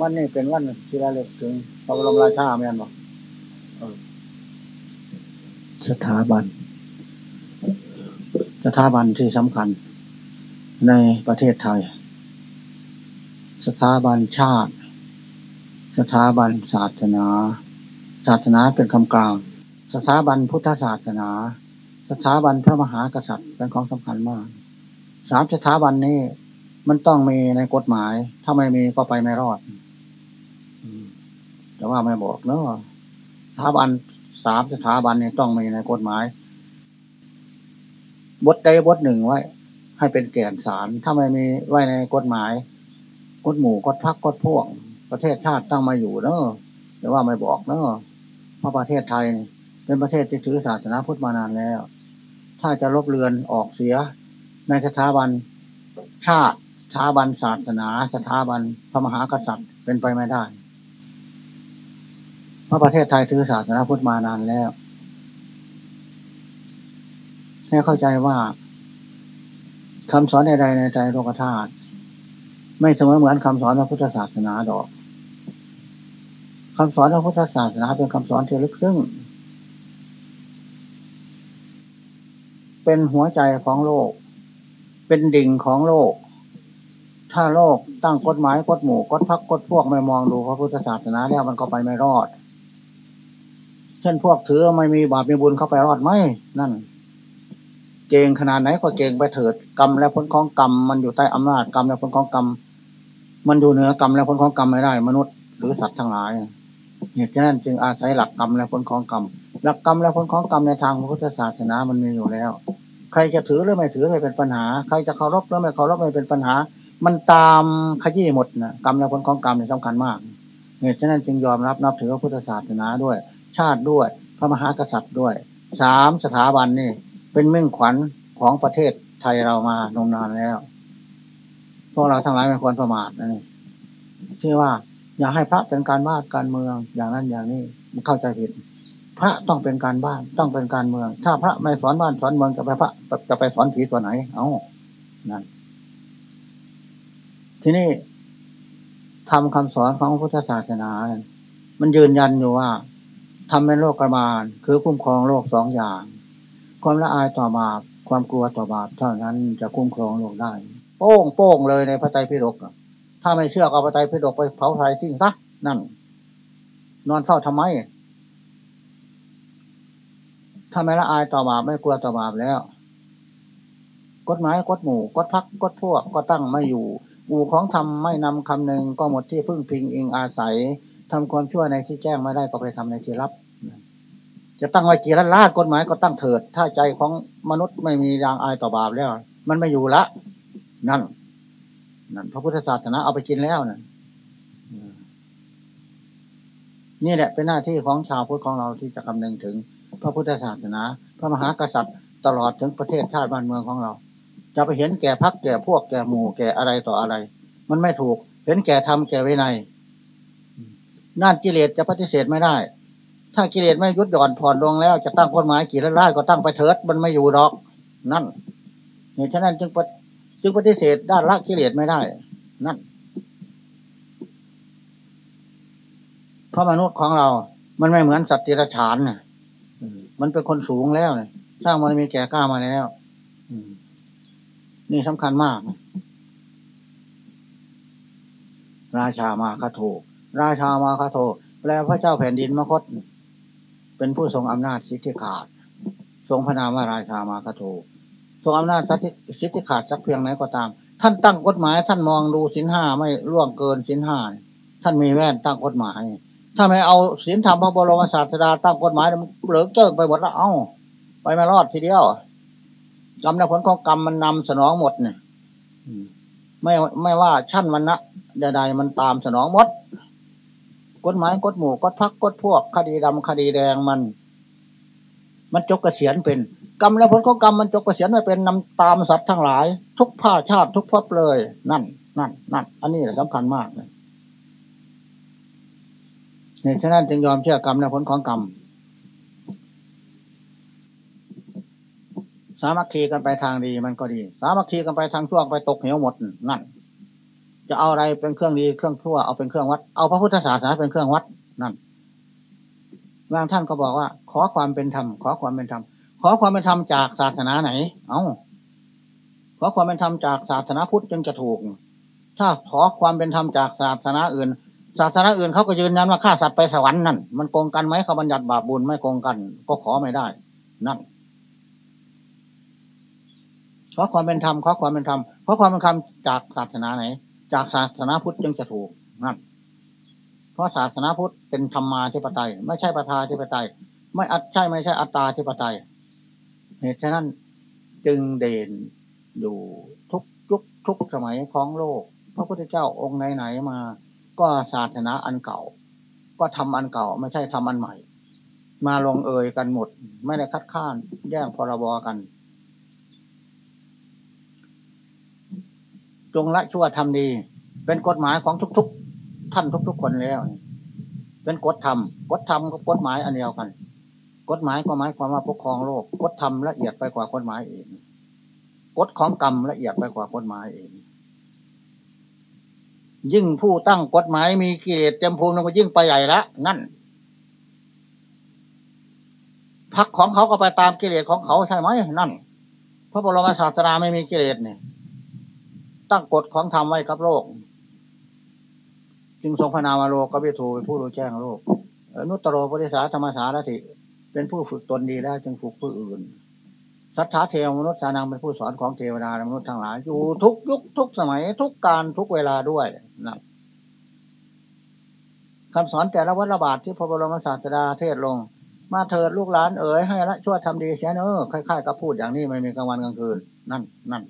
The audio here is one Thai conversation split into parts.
วันนี้เป็นวันที่ระลึกถึงพระบรมราชาแม่นบอกสถาบัน สถาบันที่สำคัญ ในประเทศไทย สถาบันชาติ สถาบันศาสนา ศาสนาเป็นคำกลาง สถาบันพุทธศาสนา สถาบันพระมหากษัตริย์เป็นของสำคัญมากสามสถาบันนี้มันต้องมีในกฎหมาย ถ้าไม่มีก็ไปไม่รอด แต่ว่าไม่บอกเนาะสถาบันสามสถาบันเนี้ต้องมีในกฎหมาย บทใดบทหนึ่งไว้ ให้เป็นแก่นสาร ถ้าไม่มีไว้ในกฎหมาย กฎหมู่กฎพักกฎพวก ประเทศชาติตั้งมาอยู่เนาะแต่ว่าไม่บอกเนาะเพราะประเทศไทย เป็นประเทศที่ถือศาสนาพุทธมานานแล้ว ถ้าจะลบเลือนออกเสีย ในสถาบันชาติสถาบันศาสนา สถาบันพระมหากษัตริย์เป็นไปไม่ได้ ราะประเทศไทยถือศาสนาพุทธมานานแล้ว ให้เข้าใจว่าคำสอนใดๆในใจโลกธาตุไม่เสมอเหมือนคำสอนพระพุทธศาสนาดอกคำสอนพระพุทธศาสนาเป็นคำสอนที่ลึกซึ้งเป็นหัวใจของโลก เป็นดิ่งของโลก ถ้าโลกตั้งกฎหมายกฎหมู่กฎพักกฎพวกไม่มองดูพระพุทธศาสนาแล้วมันก็ไปไม่รอด เช่นพวกถือไม่มีบาปมีบุญเข้าไปรอดไหมนั่น เก่งขนาดไหนก็เก่งไปเถิดกรรมและผลของกรรม มันอยู่ใต้อำนาจกรรมและผลของกรรม มันอยู่เหนือกรรมและผลของกรรมไม่ได้ มนุษย์หรือสัตว์ทั้งหลายเหตุฉะนั้นจึงอาศัยหลักกรรมและผลของกรรมหลักกรรมและผลของกรรมในทางพระพุทธศาสนามันมีอยู่แล้ว ใครจะถือหรือไม่ถือไม่เป็นปัญหา ใครจะเคารพหรือไม่เคารพไม่เป็นปัญหา มันตามขยี้หมดนะกรรมและผลของกรรมเนี่ยสำคัญมากเหตุฉะนั้นจึงยอมรับนับถือพระพุทธศาสนาด้วย ชาติด้วย พระมหากษัตริย์ด้วยสามสถาบันนี่ เป็นมิ่งขวัญของประเทศไทยเรามานมนานแล้ว พวกเราทั้งหลายไม่ควรประมาทนะนี่ที่ว่า อย่าให้พระเป็นการบ้านการเมืองอย่างนั้นอย่างนี้มันเข้าใจผิด พระต้องเป็นการบ้านต้องเป็นการเมือง ถ้าพระไม่สอนบ้านสอนเมืองจะไปพระจะไปสอนผีตัวไหน เอานั่นทีนี้ทำคำสอนของพุทธศาสนา มันยืนยันอยู่ว่า ทำเป็นโลกกระบาลคือคุ้มครองโลกสองอย่าง ความละอายต่อบาปความกลัวต่อบาปเท่านั้นจะคุ้มครองโลกได้ โป้งโป้งเลยในพระไตรปิฎกถ้าไม่เชื่อเอาพระไตรปิฎกไปเผาไฟทิ้งซะนั่น นอนเฝ้าทำไมถ้าไม่ละอายต่อบาปไม่กลัวต่อบาปแล้ว กฎหมายกฎหมู่กฎพักกฎพวกก็ตั้งไม่อยู่อู่ของทำไม่นำคำหนึ่งก็หมดที่พึ่งพิงอิงอาศัย ทำความชั่วในที่แจ้งไม่ได้ก็ไปทำในที่รับจะตั้งไว้กี่ล้านล้านกฎหมายก็ตั้งเถิด ถ้าใจของมนุษย์ไม่มียางอายต่อบาปแล้ว มันไม่อยู่ละ นั่น นั่นพระพุทธศาสนาเอาไปกินแล้วนั่นนี่แหละเป็นหน้าที่ของชาวพุทธของเราที่จะคำนึงถึง พระพุทธศาสนา พระมหากษัตริย์ ตลอดถึงประเทศชาติบ้านเมืองของเรา จะไปเห็นแก่พักแก่พวกแก่หมู่แก่อะไรต่ออะไร มันไม่ถูก เห็นแก่ทำแก่ไว้ใน น่านกิเลสจะปฏิเสธไม่ได้ ถ้ากิเลสไม่ยุดหย่อนผ่อนลงแล้ว จะตั้งกฎหมายกี่ล้านล้านก็ตั้งไปเถิดมันไม่อยู่ดอก นั่นเหตุฉะนั้นจึงจึงปฏิเสธด้านละกิเลสไม่ได้ นั่นเพราะมนุษย์ของเรา มันไม่เหมือนสัตว์ติรฉานเนี่ยมันเป็นคนสูงแล้วเนี่ยสร้างมันมีแก่กล้ามาแล้วนี่สำคัญมาก ราชามาคาโท ราชามาคาโทแปลพระเจ้าแผ่นดินมคต เป็นผู้ทรงอำนาจสิทธิขาด ทรงพระนามว่าราชามาคาโททรงอำนาจสิทธิขาดสักเพียงไหนก็ตาม ท่านตั้งกฎหมายท่านมองดูสินห้าไม่ล่วงเกินสินห้าท่านมีแว่นตั้งกฎหมาย ถ้าไม่เอาศีลธรรมพระบรมศาสดาตั้งกฎหมายมันเหลือเจิงไปหมดแล้วเอ้าไปไม่รอดทีเดียวกรรมและผลของกรรมมันนำสนองหมดเนี่ยไม่ไม่ว่าชั้นวันนะใดๆมันตามสนองหมด กฎหมายกฎหมู่กฎพักกฎพวก คดีดำคดีแดงมัน มันจกเกษียณเป็น กรรมและผลของกรรมมันจกเกษียณไม่เป็นนำตามสัตว์ทั้งหลาย ทุกภาชาติทุกภพเลย นั่น นั่น นั่น อันนี้สำคัญมากเลยเนี่ยฉะนั้นจึงยอมเชื่อกรรมและผลของกรรมสามัคคีกันไปทางดีมันก็ดี สามัคคีกันไปทางชั่วไปตกเหวหมดนั่น จะเอาอะไรเป็นเครื่องดีเครื่องชั่วเอาเป็นเครื่องวัด เอาพระพุทธศาสนาเป็นเครื่องวัดนั่นบางท่านก็บอกว่า ขอความเป็นธรรมขอความเป็นธรรมขอความเป็นธรรมจากศาสนาไหน เอา้าขอความเป็นธรรมจากศาสนาพุทธจึงจะถูก ถ้าขอความเป็นธรรมจากศาสนาอื่น ศาสนาอื่นเขาก็ยืนยันว่าฆ่าสัตว์ไปสวรรค์นั่นมันโกงกันไหมเขาบัญญัติบาปบุญไม่โกงกัน ก็ขอไม่ได้ นั่นขอความเป็นธรรมขอความเป็นธรรมขอความเป็นธรรมจากศาสนาไหน จากศาสนาพุทธจึงจะถูกนั่นเพราะศาสนาพุทธเป็นธรรมาธิปไตย ไม่ใช่ประธาธิปไตย ไม่อัดใช่ไม่ใช่อัตตาธิปไตย เหตุฉะนั้นจึงเด่นอยู่ทุกยุคทุกสมัยของโลก พระพุทธเจ้าองค์ไหนๆมา ก็ศาสนาอันเก่า ก็ทำอันเก่า ไม่ใช่ทำอันใหม่ มาลงเอยกันหมด ไม่ได้คัดค้านแย่งพรบกัน จงละชั่วทำดี เป็นกฎหมายของทุก ๆ ท่านทุก ๆ คนแล้ว เป็นกฎธรรมกฎธรรมกับกฎหมายอันเดียวกัน กฎหมายก็หมายความว่าปกครองโลกกฎธรรมละเอียดไปกว่ากฎหมายเองกฎของกรรมละเอียดไปกว่ากฎหมายเองยิ่งผู้ตั้งกฎหมายมีกิเลสเต็มภูมิมันก็ยิ่งไปใหญ่ละนั่นพักของเขาก็ไปตามกิเลสของเขาใช่ไหมนั่นพระบรมศาสดาไม่มีกิเลสเนี่ย ตั้งกฎของธรรมไว้กับโลก จึงทรงพนามาโลกก็ไปถูเป็นผู้รู้แจ้งโลกนุตตโรปริสาธรรมสารติ เป็นผู้ฝึกตนดีแล้วจึงฝึกผู้อื่นสัทธาเทวมนุษย์สานังเป็นผู้สอนของเทวดาและมนุษย์ทั้งหลายอยู่ทุกยุคทุกสมัยทุกการทุกเวลาด้วยนะคำสอนแต่ละวัฏระบาทที่พระบรมศาสดาเทศลง มาเถิดลูกหลานเอ๋ยให้ละชั่วทำดีเสียเนอคล้ายๆกับพูดอย่างนี้ไม่มีกลางวันกลางคืน นั่นนั่น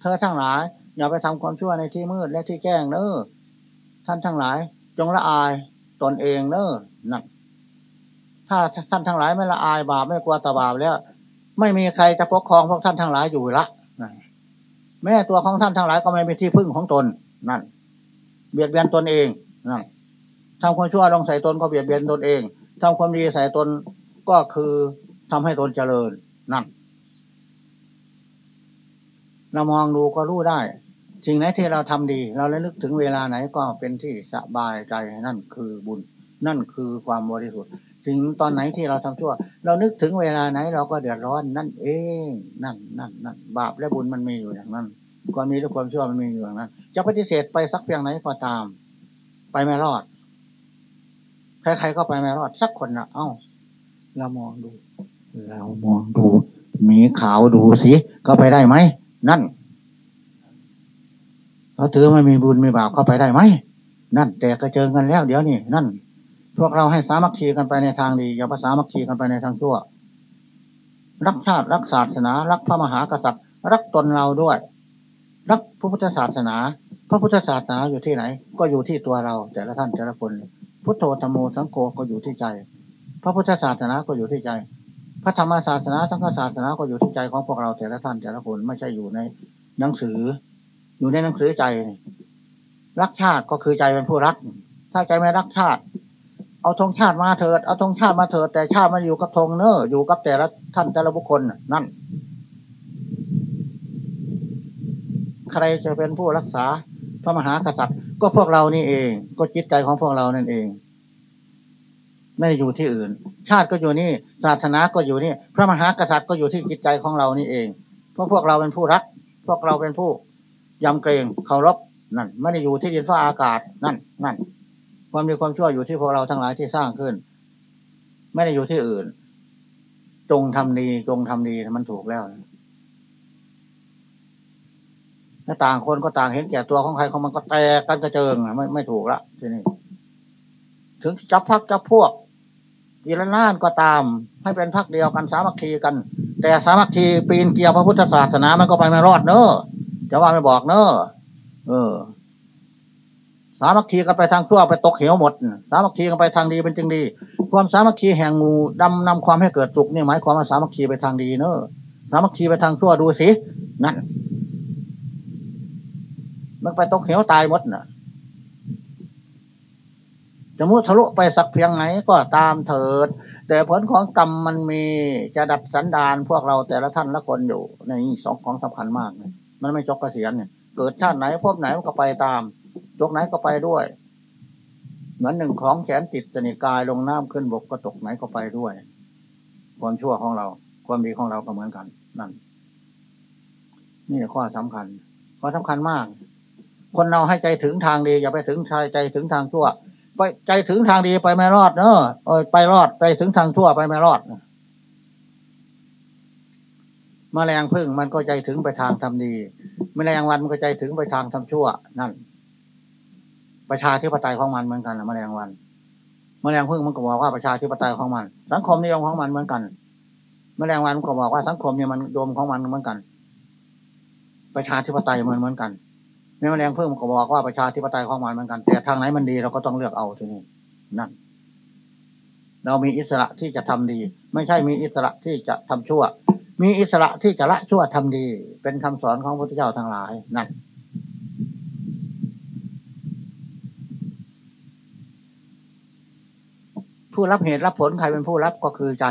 เธอทั้งหลาย อย่าไปทำความชั่วในที่มืดและที่แจ้งเนอท่านทั้งหลาย จงละอายตนเองเนอนั่นถ้าท่านทั้งหลายไม่ละอายบาปไม่กลัวตบาปแล้ว ไม่มีใครจะปกครองพวกท่านทั้งหลายอยู่ละแม่ตัวของท่านทั้งหลายก็ไม่มีที่พึ่งของตนนั่น เบียดเบียนตนเองนั่นทำความชั่วลงใส่ตนก็เบียดเบียนตนเองทำความดีใส่ตนก็คือทำให้ตนเจริญนั่น เรามองดูก็รู้ได้สิ่งไหนที่เราทำดี เราเลยนึกถึงเวลาไหนก็เป็นที่สบายใจนั่นคือบุญ นั่นคือความบริสุทธิ์ถึงตอนไหนที่เราทำชั่ว เรานึกถึงเวลาไหนเราก็เดือดร้อน นั่นเองนั่นนั่นนั่นบาปและบุญมันมีอยู่อย่างนั้นความมีและความชั่วมันมีอยู่อย่างนั้นจะปฏิเสธไปสักเพียงไหนก็ตาม ไปไม่รอดใครๆก็ไปไม่รอดสักคนนะเอ้า เรามองดู เรามองดูมีขาวดูสิก็ไปได้ไหม นั่นเขาถือไม่มีบุญไมีบาปเข้าไปได้ไหมนั่น แต่กระเจิงกันแล้วเดี๋ยวนี้นั่น พวกเราให้สามัคคีกันไปในทางดี อย่าภาษามัคคีกันไปในทางชั่ว รักชาติรักศาสนา รักพระมหากษัตริย์ รักตนเราด้วย รักพระพุทธศาสนา พระพุทธศาสนาอยู่ที่ไหน ก็อยู่ที่ตัวเรา แต่ละท่านแต่ละคน พุทโธธรรมโมสังโฆก็อยู่ที่ใจ พระพุทธศาสนาก็อยู่ที่ใจ พระธรรมศาสนาสังฆศาสนาก็อยู่ที่ใจของพวกเราแต่ละท่านแต่ละคนไม่ใช่อยู่ในหนังสือ อยู่ในหนังสือใจ รักชาติก็คือใจเป็นผู้รัก ถ้าใจไม่รักชาติ เอาธงชาติมาเถิดเอาธงชาติมาเถิดแต่ชาติมันอยู่กับธงเนออยู่กับแต่ละท่านแต่ละบุคคลนั่น ใครจะเป็นผู้รักษาพระมหากษัตริย์ ก็พวกเรานี่เอง ก็จิตใจของพวกเรานั่นเอง ไม่ได้อยู่ที่อื่น ชาติก็อยู่นี่ ศาสนาก็อยู่นี่ พระมหากษัตริย์ก็อยู่ที่จิตใจของเรานี่เอง เพราะพวกเราเป็นผู้รัก พวกเราเป็นผู้ยำเกรงเคารพนั่นไม่ได้อยู่ที่ดินฟ้าอากาศนั่นนั่นความดีความชั่วอยู่ที่พวกเราทั้งหลายที่สร้างขึ้น ไม่ได้อยู่ที่อื่น จงทำดีจงทำดีมันถูกแล้วถ้าต่างคนก็ต่างเห็นแก่ตัวของใครของมันก็แตกกันกระเจิงไม่ไม่ถูกละทีนี้ถึงจับพักจับพวก กี่รนานก็ตาม ให้เป็นพักเดียวกันสามัคคีกัน แต่สามัคคีปีนเกี่ยวพระพุทธศาสนามันก็ไปไม่รอดเนอะจะว่าไม่บอกเนอะเออ สามัคคีกันไปทางชั่วไปตกเหวหมด สามัคคีกันไปทางดีเป็นจริงดี ความสามัคคีแห่งงูดำนำความให้เกิดสุขนี่หมายความว่าสามัคคีไปทางดีเนอะสามัคคีไปทางชั่วดูสินั่นมันไปตกเหวตายหมดน่ะ จะมุทะลุไปสักเพียงไหนก็ตามเถิด แต่ผลของกรรมมันมีจะดัดสันดานพวกเราแต่ละท่านละคนอยู่ในสองของสำคัญมากเลยมันไม่จบกเกษียณเนี่ยเกิดชาติไหนพบไหนมันก็ไปตามตกไหนก็ไปด้วย เหมือนหนึ่งของแขนติดสนิทกายลงน้ำขึ้นบกก็ตกไหนก็ไปด้วย ความชั่วของเรา ความดีของเราก็เหมือนกัน นั่น นี่ข้อสำคัญข้อสำคัญมาก คนเราให้ใจถึงทางดี อย่าไปถึงชายใจถึงทางชั่ว ไปใจถึงทางดีไปไม่รอดเนอะไปรอดไปถึงทางชั่วไปไม่รอดมแมลงพึ่งมันก็ใจถึงไปทางทำดีมแมลงวันมันก็ใจถึงไปทางทำชั่ว นั่น ประชาธิปไตยของมันเหมือนกันนะมแมลงวันมแมลงพึ่งมันก็บอกว่าประชาธิปไตยของมัน สังคมนิยมของมันเหมือนกันมแมลงวันมันก็บอกว่าสังคมเนี่ยมันโยมของมันเหมือนกัน ประชาธิปไตยเหมือนเหมือนกัน แม่มแมลงพึ่มก็บอกว่าประชาธิปไตยของมันเหมือนกัน แต่ทางไหนมันดีเราก็ต้องเลือกเอาทีนี้นั่น เรามีอิสระที่จะทำดี ไม่ใช่มีอิสระที่จะทำชั่ว มีอิสระที่จะละชั่วทำดี เป็นคำสอนของพระพุทธเจ้าทั้งหลายนั่นผู้รับเหตุรับผลใครเป็นผู้รับก็คือใจ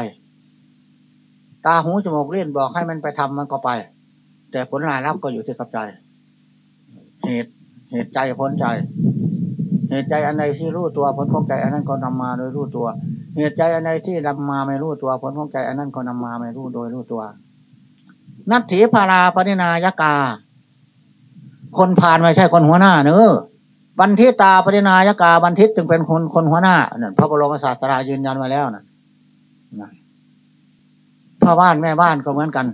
ตาหูจมูกเลี้ยนบอกให้มันไปทำมันก็ไป แต่ผลรายรับก็อยู่ที่กับใจ เหตุ เหตุใจผลใจ เหตุใจอันใดที่รู้ตัวผลของใจอันนั้นก็นำมาโดยรู้ตัว เหตุใจอันใดที่นำมาไม่รู้ตัวผลของใจอันนั้นก็นำมาไม่รู้โดยรู้ตัว นัตถีพาราปณินายกา คนผ่านไม่ใช่คนหัวหน้าเนอบันทิตาปณินายกาบันทิตจึงเป็นคนคนหัวหน้านั่นพระบรมศาสดายืนยันมาแล้วนะพ่อบ้านแม่บ้านก็เหมือนกัน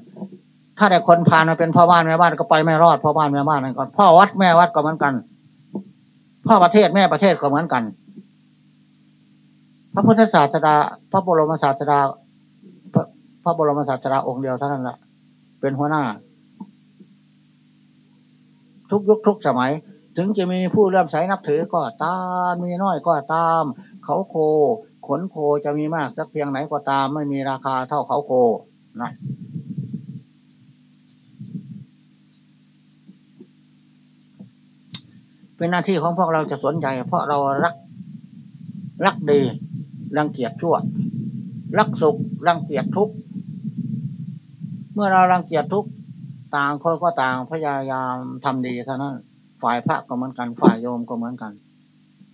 ถ้าแต่คนผ่านมาเป็นพ่อบ้านแม่บ้านก็ไปไม่รอดพ่อบ้านแม่บ้านนั่นก่อนพ่อวัดแม่วัดก็เหมือนกัน พ่อประเทศแม่ประเทศก็เหมือนกัน พระพุทธศาสดา พระบรมศาสดาพระพระบรมศาสดาองค์เดียวเท่านั้นแหละเป็นหัวหน้า ทุกยุคทุกสมัย ถึงจะมีผู้เริ่มใสนับถือก็ตามมีน้อยก็ตาม เขาโค ขนโคจะมีมากสักเพียงไหนก็ตาม ไม่มีราคาเท่าเขาโคนะ เป็นหน้าที่ของพวกเราจะสนใจ เพราะเรารัก รักดีรังเกียจชั่ว รักสุขรังเกียจทุกข์เมื่อเรารังเกียจทุกข์ต่างคนก็ต่างพยายามทำดีเท่านั้น ฝ่ายพระก็เหมือนกัน ฝ่ายโยมก็เหมือนกัน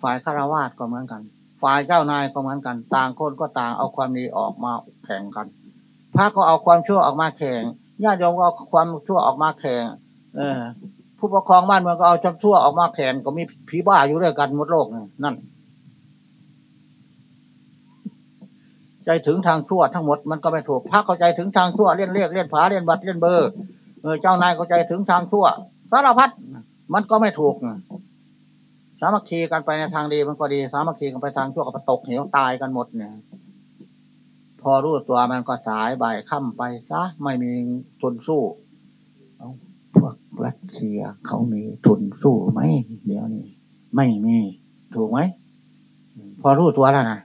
ฝ่ายฆราวาสก็เหมือนกัน ฝ่ายเจ้านายก็เหมือนกัน ต่างคนก็ต่างเอาความดีออกมาแข่งกัน พระก็เอาความชั่วออกมาแข่งญาติโยมก็เอาความชั่วออกมาแข่ง เออ ผู้ปกครองบ้านเมืองก็เอาความชั่วออกมาแข่งก็มีผีบ้าอยู่ด้วยกันหมดโลกนั่น ใจถึงทางชั่วทั้งหมดมันก็ไม่ถูกพระเข้าใจถึงทางชั่วเล่นเรียกเล่นผาเล่นบัตรเล่นเบอร์เออเจ้านายเข้าใจถึงทางชั่วสารพัดมันก็ไม่ถูกสามัคคีกันไปในทางดีมันก็ดี สามัคคีกันไปทางชั่วก็ตกเหวตายกันหมดเนี่ย พอรู้ตัวมันก็สายบ่ายค่ำไปซะไม่มีทุนสู้ วกรัสเซียเขามีทุนสู้ไหมเดี๋ยวนี้ไม่มีถูกไหมพอรู้ตัวแล้วนะ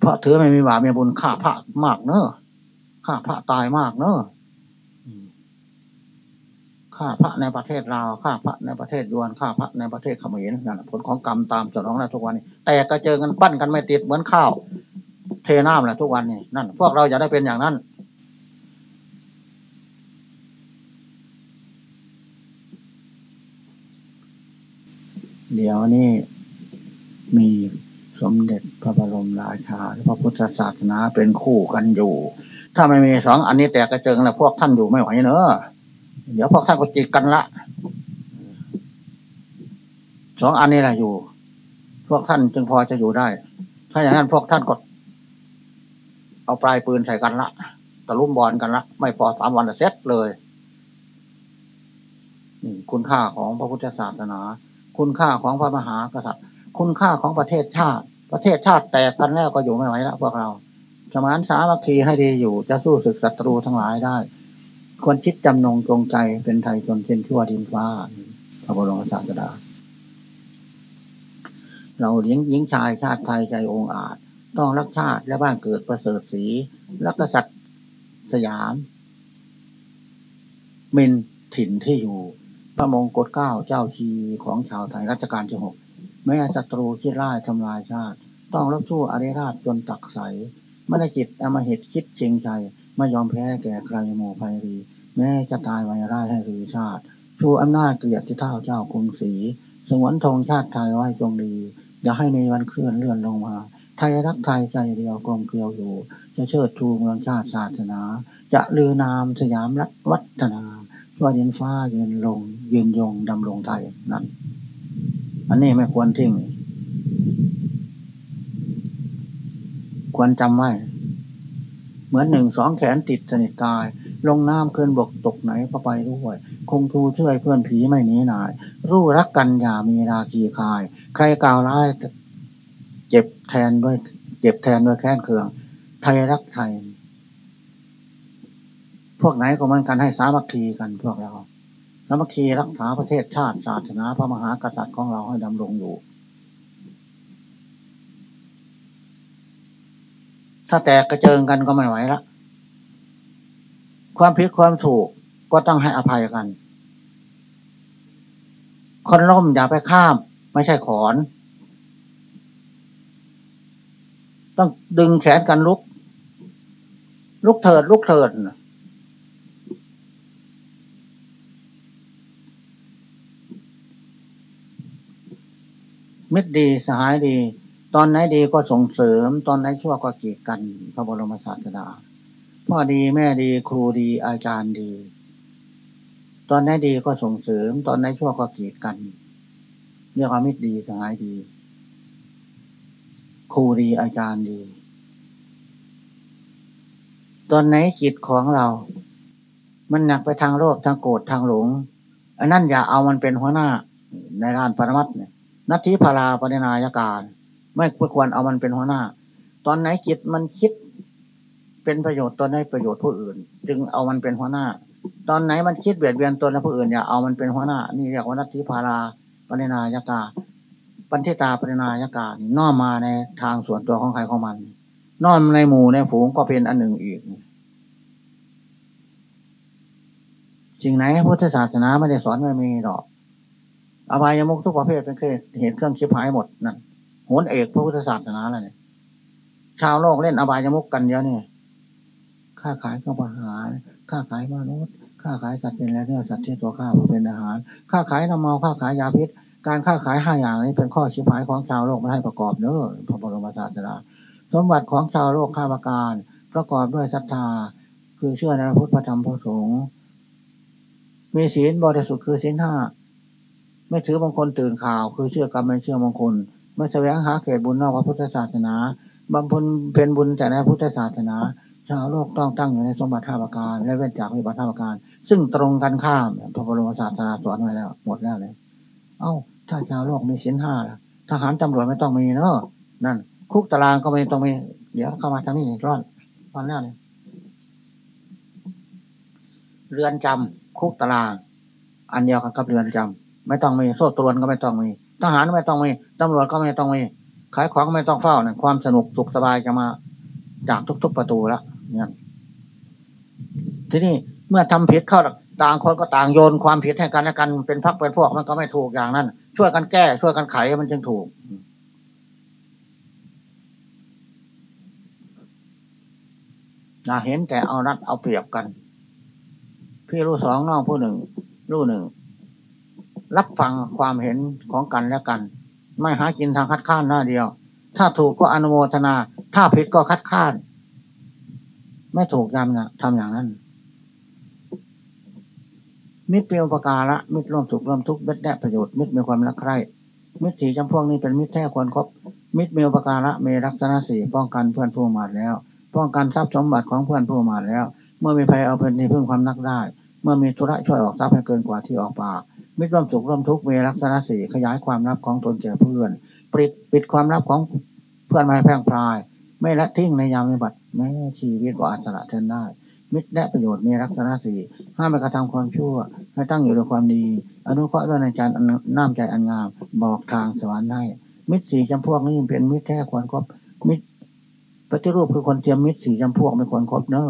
เพราะถือไม่มีบาปมีบุญฆ่าพระมากเนอะฆ่าพระตายมากเนอะฆ่าพระในประเทศลาวฆ่าพระในประเทศยวนฆ่าพระในประเทศเขมรนั่นผลของกรรมตามสนองนะทุกวันนี้ แต่กระเจิงกันปั้นกันไม่ติดเหมือนข้าว เทน้ำแหละทุกวันนี้นั่น พวกเราอย่าได้เป็นอย่างนั้น เดี๋ยวนี้มีสมเด็จพระบรมราชาพระพุทธศาสนาเป็นคู่กันอยู่ ถ้าไม่มีสองอันนี้แตกกระเจิงแล้วพวกท่านอยู่ไม่ไหวเนอะเดี๋ยวพวกท่านก็จิกกันละสองอันนี้แหละอยู่ พวกท่านจึงพอจะอยู่ได้ ถ้าอย่างนั้นพวกท่านก็เอาปลายปืนใส่กันละตะลุ่มบอลกันละไม่พอสามวันจะเซ็ตเลยนี่คุณค่าของพระพุทธศาสนา คุณค่าของพระมหากษัตริย์ คุณค่าของประเทศชาติ ประเทศชาติแตกกันแล้วก็อยู่ไม่ไหวแล้วพวกเราสมานสามัคคีให้ดีอยู่จะสู้ศึกศัตรูทั้งหลายได้ ควรคิดจำนงจงใจเป็นไทยจนเช่นชั่วดินฟ้าพระบรมศาสดา เราเลี้ยงหญิงชายชาติไทยใจองอาจ ต้องรักชาติและบ้านเกิดประเสริฐสีรักกษัตริย์สยามมินถิ่นที่อยู่ พระมงกุฎเก้าเจ้าชีของชาวไทยรัชกาลที่หกแม้ศัตรูคิดร้ายทำลายชาติ ต้องรับสู้อริราชจนตักใสไม่ได้จิตอมหิตคิดจริงใจไม่ยอมแพ้แก่ใครโมภัยรี แม้จะตายไว้ได้ให้รือชาติ ชูอำนาจเกลียรติเท่าเจ้ากรุงศรีสงวนธงชาติไทยไว้จงดี อย่าให้มีวันเคลื่อนเลื่อนลงมา ไทยรักไทยใจเดียวกลมเกลียวอยู่ จะเชิดชูเมืองชาติศาสนา จะลือนามสยามรัฐวัฒนา ชั่วดินฟ้ายืนลง ยืนยงดำรงไทยนั่น อันนี้ไม่ควรทิ้ง ควรจำไว้ เหมือนหนึ่งสองแขนติดสนิทกาย ลงน้ำขึ้นบกตกไหนก็ไปด้วย คงทูช่วยเพื่อนผีไม่หนีหนาย รู้รักกันอย่ามีราคีคาย ใครกล่าวร้ายเจ็บแทนด้วย เจ็บแทนด้วยแค้นเคือง ไทยรักไทย พวกไหนก็เหมือนกันให้สามัคคีกันพวกเราสามัคคีรักษาประเทศชาติศาสนาพระมหากษัตริย์ของเราให้ดำรงอยู่ ถ้าแตกกระเจิงกันก็ไม่ไหวละความผิดความถูกก็ต้องให้อภัยกัน คนล้มอย่าไปข้าม ไม่ใช่ขอน ต้องดึงแขนกันลุก ลุกเถิดลุกเถิด มิตรดีสหายดี ตอนไหนดีก็ส่งเสริม ตอนไหนชั่วก็กีดกันพระบรมศาสดาพ่อดีแม่ดีครูดีอาจารย์ดี ตอนไหนดีก็ส่งเสริม ตอนไหนชั่วก็กีดกันเรียกว่ามิตรดีสหายดี ครูดีอาจารย์ดี ตอนไหนจิตของเรา มันหนักไปทางโลภทางโกรธทางหลงอันนั้นอย่าเอามันเป็นหัวหน้าในด้านปรมัตเนี่ย นัตถิพาราปณินายการ ไม่ควรเอามันเป็นหัวหน้า ตอนไหนจิตมันคิดเป็นประโยชน์ตนให้ประโยชน์ผู้อื่น จึงเอามันเป็นหัวหน้า ตอนไหนมันคิดเบียดเบียนตนและผู้อื่นอย่าเอามันเป็นหัวหน้า นี่เรียกว่านัตถิพาราปณินายกาปันเทตาปณินายกาน้อมมาในทางส่วนตัวของใครของมันน้อมในหมู่ในฝูงก็เป็นอันหนึ่งอีกสิ่งไหนพุทธศาสนาไม่ได้สอนไม่มีหรอก อบายมุกทุกประเภทเป็นเหตุเครื่องชิบหายหมดนั่นโหนเอกพระพุทธศาสนาอะไรเนี่ยชาวโลกเล่นอบายมุกกันเยอะเนี่ยค่าขายเครื่องประหารค่าขายมนุษย์ ค่าขายสัตว์เป็นแล้วเนี่ยสัตว์ที่ตัวข้าเป็นอาหาร ค่าขายน้ำเมา ค่าขายยาพิษ การค่าขายห้าอย่างนี้เป็นข้อชิบหายของชาวโลกไม่ให้ประกอบเนอพระบรมศาสดาสมบัติของชาวโลกข้าประการ ประกอบด้วยศรัทธา คือเชื่อในพระพุทธธรรมพระสงฆ์ มีศีลบริสุทธิ์คือศีลห้า ไม่ถือบางคนตื่นข่าว คือเชื่อกรรมไม่เชื่อมงคลไม่แสวงหาเขตบุญนอกพระพุทธศาสนาบำเพ็ญเป็นบุญแต่ในพุทธศาสนา ชาวโลกต้องตั้งอยู่ในสมบัติท่าประการ และเว้นจากวิบัติท่าประการ ซึ่งตรงกันข้ามพระบรมศาสนาสอนไว้แล้ว หมดแล้วเลย เอ้า ถ้าชาวโลกมีสินห้าทหารตำรวจไม่ต้องมีเนอะนั่น คุกตารางก็ไม่ต้องมี เดี๋ยวเข้ามาทางนี้ร้อนตอนแรกเลยเรือนจำคุกตาราง อันเดียวกันกับเรือนจำ ไม่ต้องมีโซ่ตรวนก็ไม่ต้องมีทหารไม่ต้องมีตำรวจก็ไม่ต้องมีขายของก็ไม่ต้องเฝ้าเนี่ยความสนุกสุขสบายจะมาจากทุก ๆประตูล้วเนี่ยทีนี้เมื่อทำผิดเข้าต่างคนก็ต่างโยนความผิดให้กันและกันเป็นพักเป็นพวกมันก็ไม่ถูกอย่างนั้น ช่วยกันแก้ ช่วยกันไขมันจึงถูกน่าเห็นแต่เอารัดเอาเปรียบกัน พี่รู้สองน้องผู้หนึ่งรู้หนึ่ง รับฟังความเห็นของกันและกัน ไม่หากินทางคัดค้านหน้าเดียว ถ้าถูกก็อนุโมทนา ถ้าผิดก็คัดค้าน ไม่ถูกยำนะทำอย่างนั้น มิตรเปรียวประกาละมิตรร่วมสุขร่วมทุกข์มิตรแดประโยชน์มิตรมีความรักใคร่มิตรสีจำพวกนี้เป็นมิตรแท้ควรครบมิตรเมียวประกาละมีลักษณะสี่ป้องกันเพื่อนผู้มาแล้ว ป้องกันทรัพย์สมบัติของเพื่อนผู้มาแล้ว เมื่อมีภัยเอาเป็นที่พึ่งความนักได้ เมื่อมีธุระช่วยออกทรัพย์ให้เกินกว่าที่ออกปาก มิตรร่วมสุขร่วมทุกข์มีลักษณะสี่ขยายความลับของตนแก่เพื่อนปิดปิดความลับของเพื่อนไม่แพร่งพราย ไม่ละทิ้งในยามวิบัติแม้ชีวิตก็อาสละเทนได้ มิตรและประโยชน์มีลักษณะสี่ห้ามไปกระทำความชั่ว ให้ตั้งอยู่ในความดี อนุเคราะห์ด้วยในใจน้ำใจอันงาม บอกทางสวรรค์ให้ มิตรสี่จำพวกนี้เป็นมิตรแท้ควรครบมิตรปฏิรูปคือคนเทียมมิตรสี่จำพวกไม่ควรครบเนอ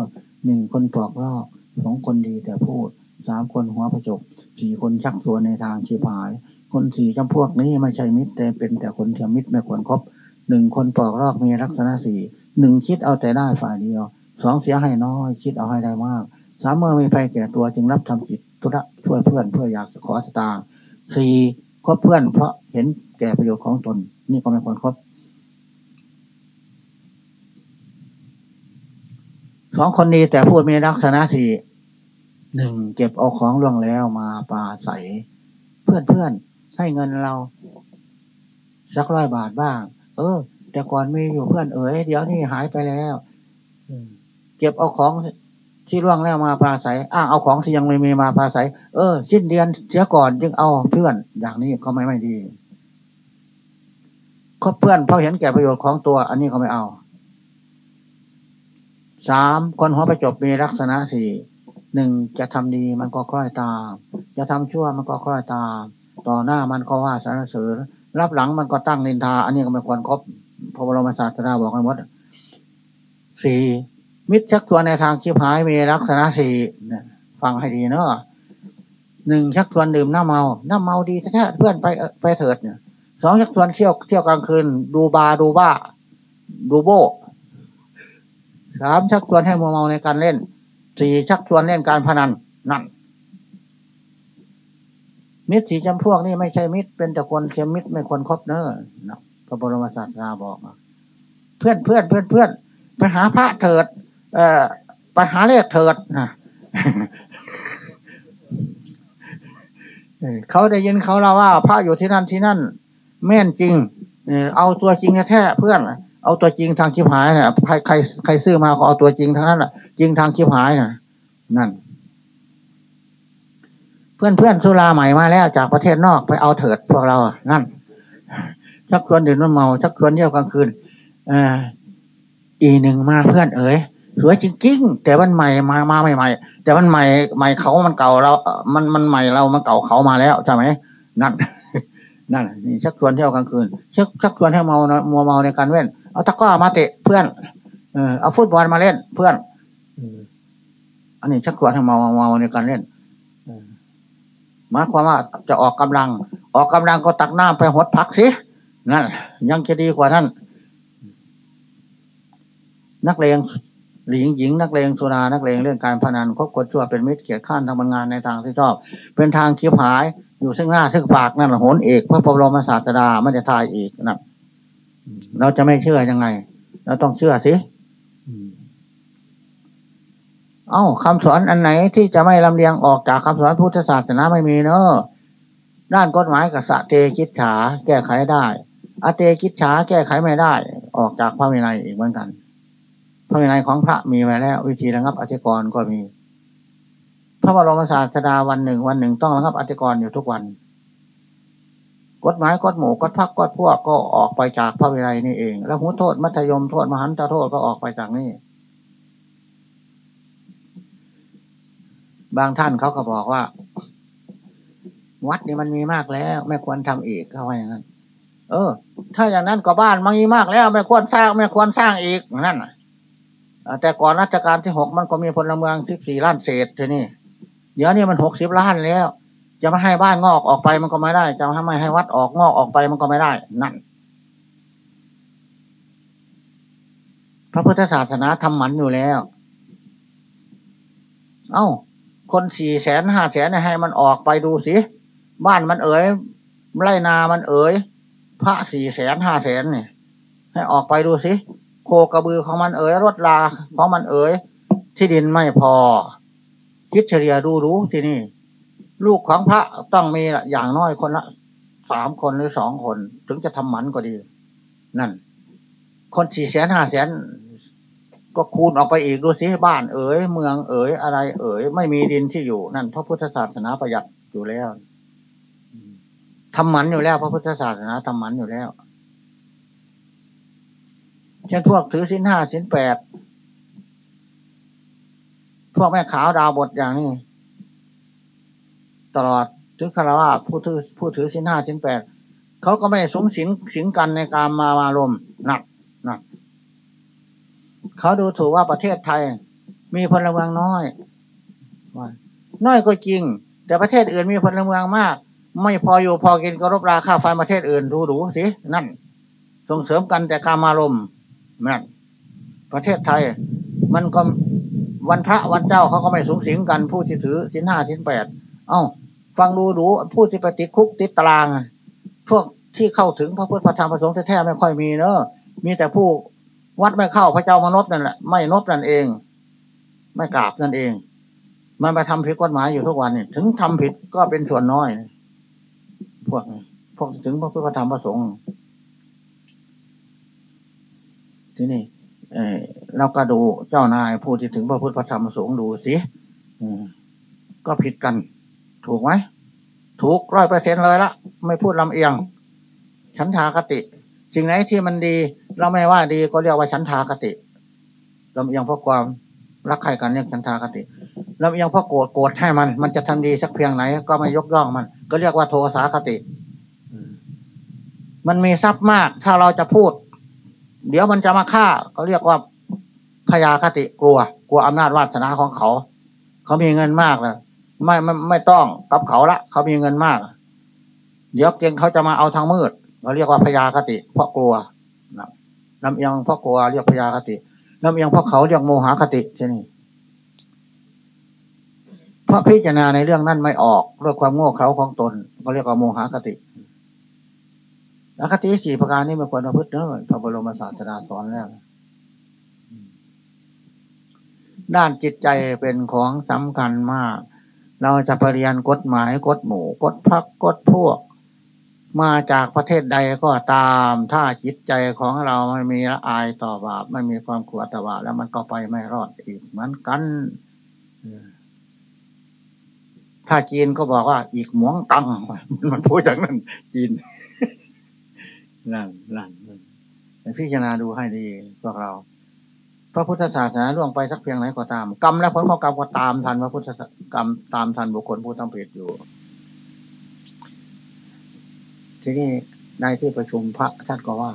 หนึ่งคนปลอกลอกสองคนดีแต่พูดสามคนหัวประจบ สี่คนชักชวนในทางชีพาย คนสี่จำพวกนี้ไม่ใช่มิตรแต่เป็นแต่คนเทียมมิตรไม่ควรครบหนึ่งคนปอกลอกมีลักษณะสี่หนึ่งคิดเอาแต่ได้ฝ่ายเดียวสองเสียให้น้อยคิดเอาให้ได้มากสามเมื่อมีภัยแก่ตัวจึงรับทำจิตธุระช่วยเพื่อนเพื่ออยากขอสตางค์สี่คบเพื่อนเพราะเห็นแก่ประโยชน์ของตน นี่ก็ไม่ควรครบสองคนนี้แต่พูดมีลักษณะสี่ หนึ่งเก็บเอาของล่วงแล้วมาปาใสเพื่อนเพื่อนให้เงินเรา สักร้อยบาทบ้าง เออ แต่ก่อนมีอยู่เพื่อนเอ๋ยเดี๋ยวนี้หายไปแล้วเก็บเอาของที่ล่วงแล้วมาปาศัยอ้าเอาของที่ยังไม่มีมาปาศัยเออ สิ้นเดือนเสียก่อนจึงเอาเพื่อนอย่างนี้ก็ไม่ไม่ดีคบเพื่อนเพราะเห็นแก่ประโยชน์ของตัว อันนี้เขาไม่เอาสามคนหัวประจบมีลักษณะสี่ หนึ่งจะทำดีมันก็คล้อยตาม จะทำชั่วมันก็คล้อยตาม ต่อหน้ามันก็ว่าสรรเสริญรับหลังมันก็ตั้งนินทา อันนี้ก็ไม่ควรครบพระบรมศาสดาบอกให้หมดสี่มิตรชักชวนในทางชิบหายมีลักษณะสี่ฟังให้ดีเนาะหนึ่งชักชวนดื่มน้ำเมาน้ำเมาดีแท้เพื่อนไปไปเถิดเนี่ยสองชักชวนเที่ยวเที่ยวกลางคืน ดูบาดูบ้า ดูโบสามชักชวนให้มัวเมาในการเล่น สี่ชักชวนเล่นการพนันนั่น มิตรสีจำพวกนี่ไม่ใช่มิตร เป็นแต่คนเค็มมิตรไม่ควรครบเนอะพระบรมศาสดาบอกเพื่อนเพื่อนเพื่อนเพื่อนไปหาพระเถิด เอ่อไปหาเลขเถิดนะเขาได้ยินเขาเล่าว่า พระอยู่ที่นั่นที่นั่น แม่นจริง เอาตัวจริงแท้เพื่อน เอาตัวจริงทางคิบหายนี่ยใครใครใครซื้อมาก็เอาตัวจริงทั้งนั้นแหะจริงทางคิบหายน่ะ นั่น เพื่อนเพื่อนสุราใหม่มาแล้วจากประเทศนอกไปเอาเถิดพวกเรานั่นชักชวนดื่มน้ำเมาชักชวนเที่ยวกลางคืนออีหนึ่งมาเพื่อนเอ๋ยสวยจริงๆแต่มันใหม่มามาใหม่ๆแต่มันใหม่ใหม่เขามันเก่าเรา มันมันใหม่เรามันเก่าเขามาแล้วใช่ไหมนั่นนั่นนี่ชักชวนเที่ยวกลางคืนชักชักชวนให้เมามัวเมาในการเว้น เอาตะก้อมาเตะเพื่อน เออเอาฟุตบอลมาเล่นเพื่อนอันนี้ชักชวนให้เมาเมาในการเล่นหมายความว่าจะออกกำลัง ออกกำลังก็ตักน้ำไปหดพักสินั่นยังจะดีกว่านั้นนักเลงหญิงหญิงนักเลงสุรานักเลงเรื่องการพนันคบคนชั่วเป็นมิตรเกียรติข้านทำงานในทางที่ชอบ เป็นทางคิบหายอยู่ซึ่งหน้าซึ่งปากนั่นโหนเอกพระบรมศาสดาไม่ได้ทายอีกนั่น เราจะไม่เชื่อยังไง เราต้องเชื่อสิเอ้าคำสอนอันไหนที่จะไม่ลำเลียงออกจากคำสอนพุทธศาสนาไม่มีเนอะด้านกฎหมายกับสะเตกิจฉาแก้ไขได้อเตกิจฉาแก้ไขไม่ได้ ออกจากพระวินัยอีกเหมือนกัน พระวินัยของพระมีไว้แล้ว วิธีระงับอธิกรณ์ก็มี พระบรมศาสดาวันหนึ่งวันหนึ่งต้องระงับอธิกรณ์อยู่ทุกวัน กฎหมายกฎหมู่กฎพักกฎพวกก็ออกไปจากพระวินัยนี่เอง แล้วหุโทษมัธยมโทษมหันตโทษก็ออกไปจากนี่บางท่านเขาก็บอกว่า วัดนี่มันมีมากแล้ว ไม่ควรทำอีกเขาว่าอย่างนั้น เออ ถ้าอย่างนั้นก็บ้านมันมีมากแล้ว ไม่ควรสร้างไม่ควรสร้างอีกนั่นแต่ก่อนรัชกาลที่หกมันก็มีพลเมืองสิบสี่ล้านเศษทีนี่เดี๋ยวนี้มันหกสิบล้านแล้ว จะไม่ให้บ้านงอกออกไปมันก็ไม่ได้ จะไม่ให้วัดออกงอกออกไปมันก็ไม่ได้ นั่น พระพุทธศาสนาทำหมันอยู่แล้ว เอ้า คนสี่แสนห้าแสนให้มันออกไปดูสิ บ้านมันเอ๋ยไรนามันเอ๋ยพระสี่แสนห้าแสนเนี่ยให้ออกไปดูสิโคกระบือของมันเอ๋ยรถลาของมันเอ๋ยที่ดินไม่พอ คิดเฉลี่ยดูรู้ที่นี่ ลูกของพระต้องมีอย่างน้อยคนละสามคนหรือสองคน ถึงจะทำหมันก็ดี นั่น คนสี่แสนห้าแสนก็คูณออกไปอีกดูสิบ้านเอ๋ยเมืองเอ๋ยอะไร เอ๋ยไม่มีดินที่อยู่ นั่น พระพุทธศาสนาประหยัดอยู่แล้วทำหมันอยู่แล้ว พระพุทธศาสนาทำหมันอยู่แล้วเช่นพวกถือสินห้าสินแปดพวกแม่ขาวดาวบทอย่างนี้ ตลอดถึงคารวะผู้ถือผู้ถือสินห้าสินแปดเขาก็ไม่สมสินสิงกันในการมามารมหนักหนักเขาดูถูกว่าประเทศไทย มีพลเมืองน้อยน้อยก็จริง แต่ประเทศอื่นมีพลเมืองมาก ไม่พออยู่พอกินก็รบราค่าฟันประเทศอื่นดูดูสินั่น ส่งเสริมกันแต่การมารมนั่นประเทศไทย มันก็วันพระวันเจ้าเขาก็ไม่สูงสิงกันผู้ที่ถือสินห้าสินแปดเอ้า ฟังดูดูผู้ที่ไปติดคุกติดตาราง พวกที่เข้าถึงพระพุทธธรรมประสงค์แท้ๆไม่ค่อยมีเนอะมีแต่ผู้วัดไม่เข้าพระเจ้ามนบนั่นแหละไม่นบนั่นเอง ไม่กราบนั่นเอง มันไปทำผิดกฎหมายอยู่ทุกวันนี่ถึงทำผิดก็เป็นส่วนน้อย พวกพวกถึงพระพุทธธรรมประสงค์ที่นี่เออเราก็ดูเจ้านายผู้ที่ถึงพระพุทธธรรมประสงค์ดูสิก็ผิดกัน ถูกไหมถูกร้อยเปอร์เซ็นเลยละไม่พูดลำเอียง ฉันทากติ สิ่งไหนที่มันดี เราไม่ว่าดีก็เรียกว่าฉันทากติลำเอียงเพราะความรักใครกันเรียกฉันทากติลำเอียงเพราะโกรธโกรธให้มัน มันจะทำดีสักเพียงไหน ก็ไม่ยกย่องมัน ก็เรียกว่าโทสาคติ มันมีทรัพย์มาก ถ้าเราจะพูด เดี๋ยวมันจะมาฆ่าเขาเรียกว่าพยาคติกลัว กลัวอำนาจวาสนาของเขา เขามีเงินมากเลย ไม่ไม่ไม่ต้องกับเขาละเขามีเงินมาก เดี๋ยวเก่งเขาจะมาเอาทางมืดเราเรียกว่าพยาคติ เพราะกลัวลำเอียงเพราะกลัวเรียกพยาคติลำเอียงเพราะเขาเรียกโมหคติใช่ไหมเพราะพิจารณาในเรื่องนั้นไม่ออกด้วยความโง่เขลาของตนเขาเรียกว่าโมหคติอคติสี่ประการนี้ไม่ควรประพฤติเนอะพระบรมศาสดาสอนแล้วด้านจิตใจเป็นของสำคัญมาก เราจะไปเรียนกฎหมายกฎหมู่กฎพักกฎพวก มาจากประเทศใดก็ตามถ้าจิตใจของเราไม่มีละอายต่อบาปไม่มีความขวดต่อบาปแล้วมันก็ไปไม่รอดอีกเหมือนกันถ้าจีนก็บอกว่าอีกหมวงตังมันพูดจากนั้นจีนนั่นนั่นพิจารณาดูให้ดีพวกเรา ระพุทธศาสนาล่วงไปสักเพียงไหนก็ตาม กรรมและผลของกรรมก็ตามทันพระพุทธกรรมตามทันบุคคลผู้ทำผิดอยู่ ทีนี้ในที่ประชุมพระท่านก็ว่า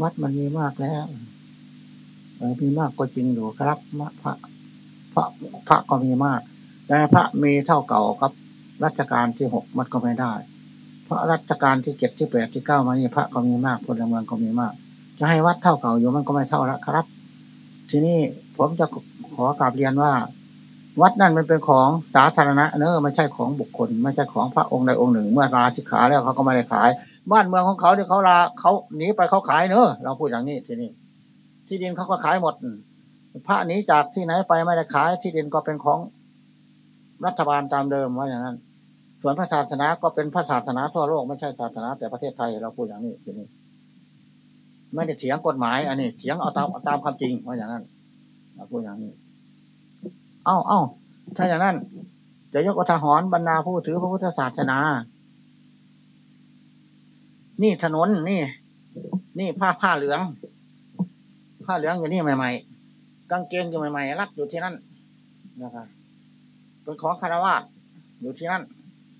วัดมันมีมากแล้วมีมากก็จริงอยู่ครับพระพระพระก็มีมาก แต่พระมีเท่าเก่ากับรัชกาลที่หกมันก็ไม่ได้ เพราะรัชกาลที่เจ็ดที่แปดที่เก้ามานี่พระก็มีมากพลเมืองก็มีมาก จะให้วัดเท่าเก่าอยู่มันก็ไม่เท่าละครับ ทีนี้ผมจะขอกราบเรียนว่า วัดนั่นมันเป็นของสาธารณะเนอะไม่ใช่ของบุคคล ไม่ใช่ของพระองค์ใดองค์หนึ่ง เมื่อลาสิกขาแล้วเขาก็ไม่ได้ขาย บ้านเมืองของเขาเนี่ยเขาลาเขาหนีไปเขาขายเนอะเราพูดอย่างนี้ทีนี้ที่ดินเขาก็ขายหมดพระหนีจากที่ไหนไปไม่ได้ขาย ที่ดินก็เป็นของรัฐบาลตามเดิมว่าอย่างนั้น ส่วนพระศาสนาก็เป็นพระศาสนาทั่วโลกไม่ใช่ศาสนาแต่ประเทศไทยเราพูดอย่างนี้ทีนี้ ไม่ได้เถียงกฎหมาย อันนี้เถียงเอาตามตามความจริงว่าอย่างนั้นเราพูดอย่างนี้ เอ้าเอ้าถ้าอย่างนั้นจะยกอุทหรบรรดาผู้ถือพระพุทธศาสนา นี่ถนนนี่ นี่ผ้าผ้าเหลือง ผ้าเหลืองอยู่นี่ใหม่ ๆ กางเกงอยู่ใหม่ๆรัดอยู่ที่นั่นนะครับเป็นของคารวะอยู่ที่นั่น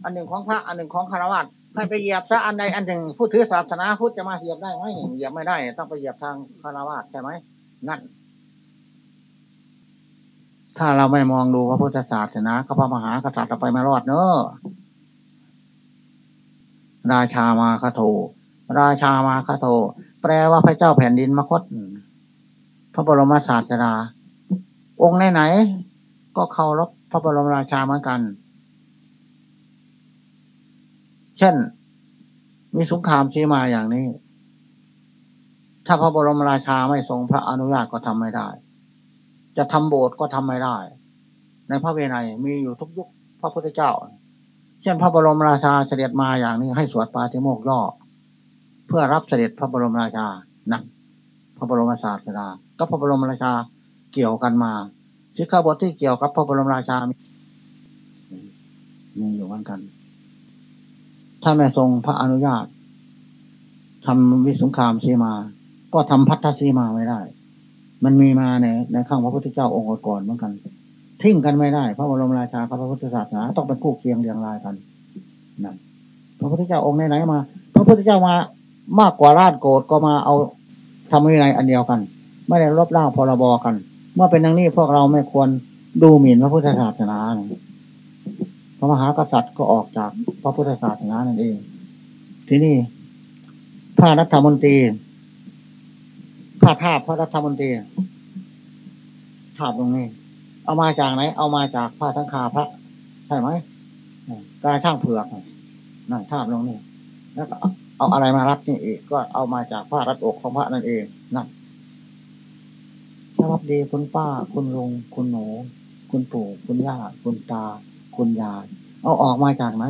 อันหนึ่งของพระ อันหนึ่งของคารวะ ให้ไปเหยียบซะอันใดอันหนึ่งผู้ถือศาสนาพุทธจะมาเหยียบได้ไหมเหยียบไม่ได้ ต้องไปเหยียบทางคารวะใช่ไหมนั่น ถ้าเราไม่มองดูพระพุทธศาสนาก็พระมหากษัตริย์เราไปไม่รอดเนอะราชามาคโท ราชามาคโท แปลว่าพระเจ้าแผ่นดินมคต พระบรมศาสดาองค์ไหนไหนก็เคารพพระบรมราชาเหมือนกัน เช่น มีสงครามชีมาอย่างนี้ ถ้าพระบรมราชาไม่ทรงพระอนุญาตก็ทำไม่ได้ จะทำโบสถ์ก็ทำไม่ได้ ในพระเวไนยมีอยู่ทุกยุคพระพุทธเจ้า เช่นพระบรมราชาเสด็จมาอย่างนี้ ให้สวดปาฏิโมกข์ย่อ เพื่อรับเสด็จพระบรมราชานั่นพระบรมศาสดากับพระบรมราชาเกี่ยวกันมาสิกขาบทที่เกี่ยวกับพระบรมราชามีอยู่เหมือนกัน ถ้าไม่ทรงพระอนุญาตทำวิสงครามซีมา ก็ทำพัทธซีมาไม่ได้ มันมีมาในในข้างพระพุทธเจ้าองค์ก่อนเหมือนกัน ทิ้งกันไม่ได้ พระบรมราชาพระพุทธศาสนาต้องเป็นคู่เคียงเรียงรายกันนั่นพระพุทธเจ้าองค์ไหนๆมา พระพุทธเจ้ามามากกว่าราชโกรธก็มาเอาทำวินัยอันเดียวกัน ไม่ได้ลบล้างพรบกัน เมื่อเป็นดังนี้พวกเราไม่ควรดูหมิ่นพระพุทธศาสนา ระมหากษัตริย์ก็ออกจากพระพุทธศาสนานั่นเอง ที่นี่พระรัฐมนตรีพระภาพระรัฐมนตรีทาพตรงนี้ เอามาจากไหน เอามาจากผ้าทั้งคาพระ ใช่ไหมกายข้างเผือกนั่นภาพตรงนี้ แล้วก็เอาอะไรมารัดนี่อีก ก็เอามาจากผ้ารัดอกของพระนั่นเองนั่นสวัสดีคุณป้า คุณลุง คุณหนู คุณปู่ คุณย่า คุณตา คุณยายเอาออกมาจากไหน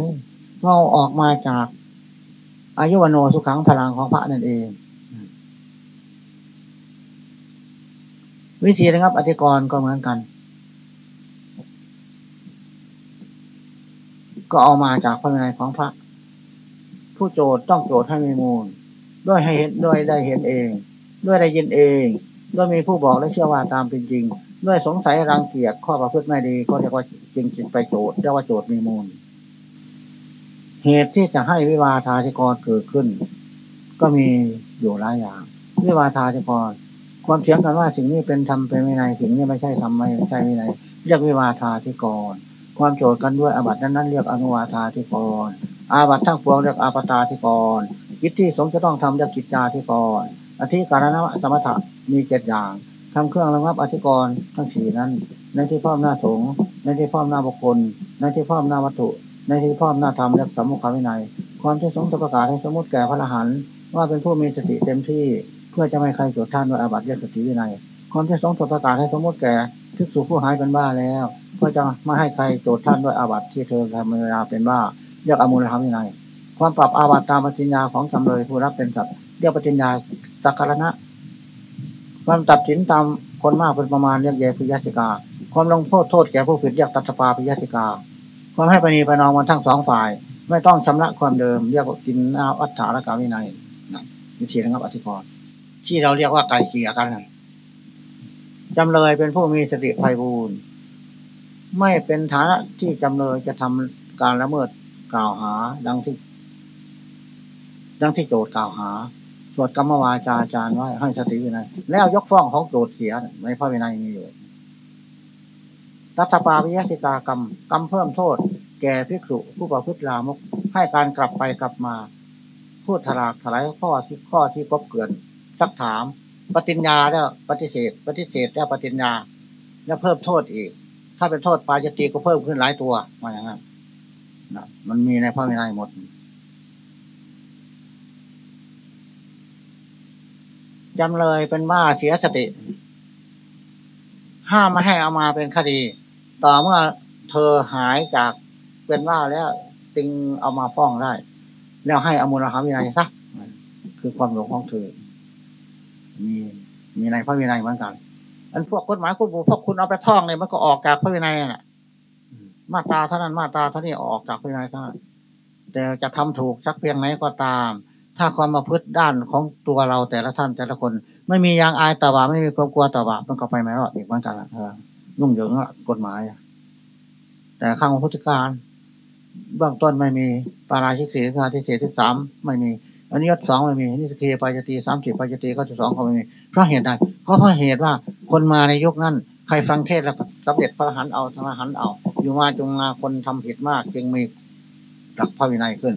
เอาออกมาจากอายุวโนสุขังพลังของพระนั่นเอง วิธีนะครับอธิกรณ์ก็เหมือนกัน ก็เอามาจากพระในของพระ ผู้โจทย์ต้องโจทย์ให้มีมูล ด้วยให้เห็นด้วยได้เห็นเอง ด้วยได้ยินเอง ด้วยมีผู้บอกและเชื่อว่าตามเป็นจริง ด้วยสงสัยรังเกียจข้อประพฤติไม่ดีก็เรียกว่า จริงจิตไปโจทย์เรียกว่าโจทย์มีมูล เหตุที่จะให้วิวาทาธิกรเกิดขึ้น ก็มีอยู่หลายอย่าง วิวาทาธิกรความเถียงกันว่าสิ่งนี้เป็นธรรมเป็นวินัยสิ่งนี้ไม่ใช่ธรรมไม่ใช่วินัยเรียกวิวาทาธิกร ความโจทย์กันด้วยอาบัตินั้นนั้นเรียกอนุวาทาธิกร อาบัติทั้งปวงเรียกอาปตาธิกรกิจที่สงจะต้องทำเรียกกิจจาธิกรอธิการณะสมถะมีเจ็ดอย่างทำเครื่องระงับอธิกรทั้งสี่นั้น ในที่พร้อมหน้าสงในที่พร้อมหน้าบุคคลในที่พร้อมหน้าวัตถุ ในที่พร้อมหน้าธรรมและสมุขวินัย ความที่สงจะประกาศให้สมมติแก่พระอรหันต์ว่าเป็นผู้มีสติเต็มที่เพื่อจะไม่ใครโจทย์ท่านด้วยอาบัติเรียกสติวินัย ความที่สงจะประกาศให้สมมติแก่ภิกษุผู้หายเป็นบ้าแล้ว เพื่อจะไม่ให้ใครโจทย์ท่านด้วยอาบัติที่เธอทำเวลาเป็นบ้าเรียกอมูลธรรมวินัย ความปรับอาบัติตามปฏิญญาของจำเลยผู้รับเป็นสัตว์เรียกปฏิญญาสักการณะความตัดสินตาม คนมากเป็นประมาณเรียกเยพิยสิกา ความลงโทษโทษแก่ผู้ผิดเรียกตัตปาพิยสิกา ความให้ปณีประนอมกันทั้งสองฝ่าย ไม่ต้องชำระความเดิม เรียกกินอาวัฏฐานกาวินัยวิธีนะครับอธิกรณ์ที่เราเรียกว่าไก่เกี่ยกันจำเลยเป็นผู้มีสติไพบูรณ์ไม่เป็นฐานะที่จำเลยจะทำการละเมิดกล่าวหา ดังที่ ดังที่โจทย์กล่าวหา สวดกรรมวาจาจารย์ไว้ให้สติวินัยแล้วยกฟ้องของโจทย์เสียในพระวินัยมีอยู่รัฐปาวิยสิกากรรมกรรมเพิ่มโทษ แก่ภิกษุผู้ประพฤติลามก ให้การกลับไปกลับมา พูดถลากถลายข้อที่ข้อที่กบเกินสักถาม ปฏิญญาแล้วปฏิเสธ ปฏิเสธแล้วปฏิญญา แล้วเพิ่มโทษอีก ถ้าเป็นโทษปาจตีก็เพิ่มขึ้นหลายตัวมาอย่างนั้นะมันมีในพระวินัยหมด จำเลยเป็นบ้าเสียสติ ห้ามไม่ให้เอามาเป็นคดี ต่อเมื่อเธอหายจากเป็นบ้าแล้วจึงเอามาฟ้องได้ แล้วให้อมูลหาวินัยซักคือความหลงของเธอ มีมีในพระวินัยเหมือนกันอันพวกกฎหมายคุณพวกคุณเอาไปท่องเลยมันก็ออกจากพระวินัยน่ะ มาตาเท่านั้นมาตาเท่านี้ออกจากพระวินัยเท่านั้นแต่จะทำถูกสักเพียงไหนก็ตาม ถ้าความมาพึ่ด้านของตัวเราแต่ละท่านแต่ละคน ไม่มียางอายตาบาไม่มีความกลัวตาบามันก็ไปไม่รอดอีกเหมือนกันละยุ่งเหยิงกฎหมาย แต่ข้างพุทธการเบื้องต้นไม่มีปาราชิกสีสาทิเศษที่สามไม่มีอันนี้ยศสองไม่มีนี่สกีปายตีสามสิบปายตีก็จะสองก็ไม่มีเพราะเหตุใดก็เพราะเหตุว่าคนมาในยุคนั้น ใครฟังเทศแล้วสำเร็จพระหันเอาธรรมหันเอา อยู่มาจงมาคนทำผิดมาก จึงมีหลักพระวินัยขึ้น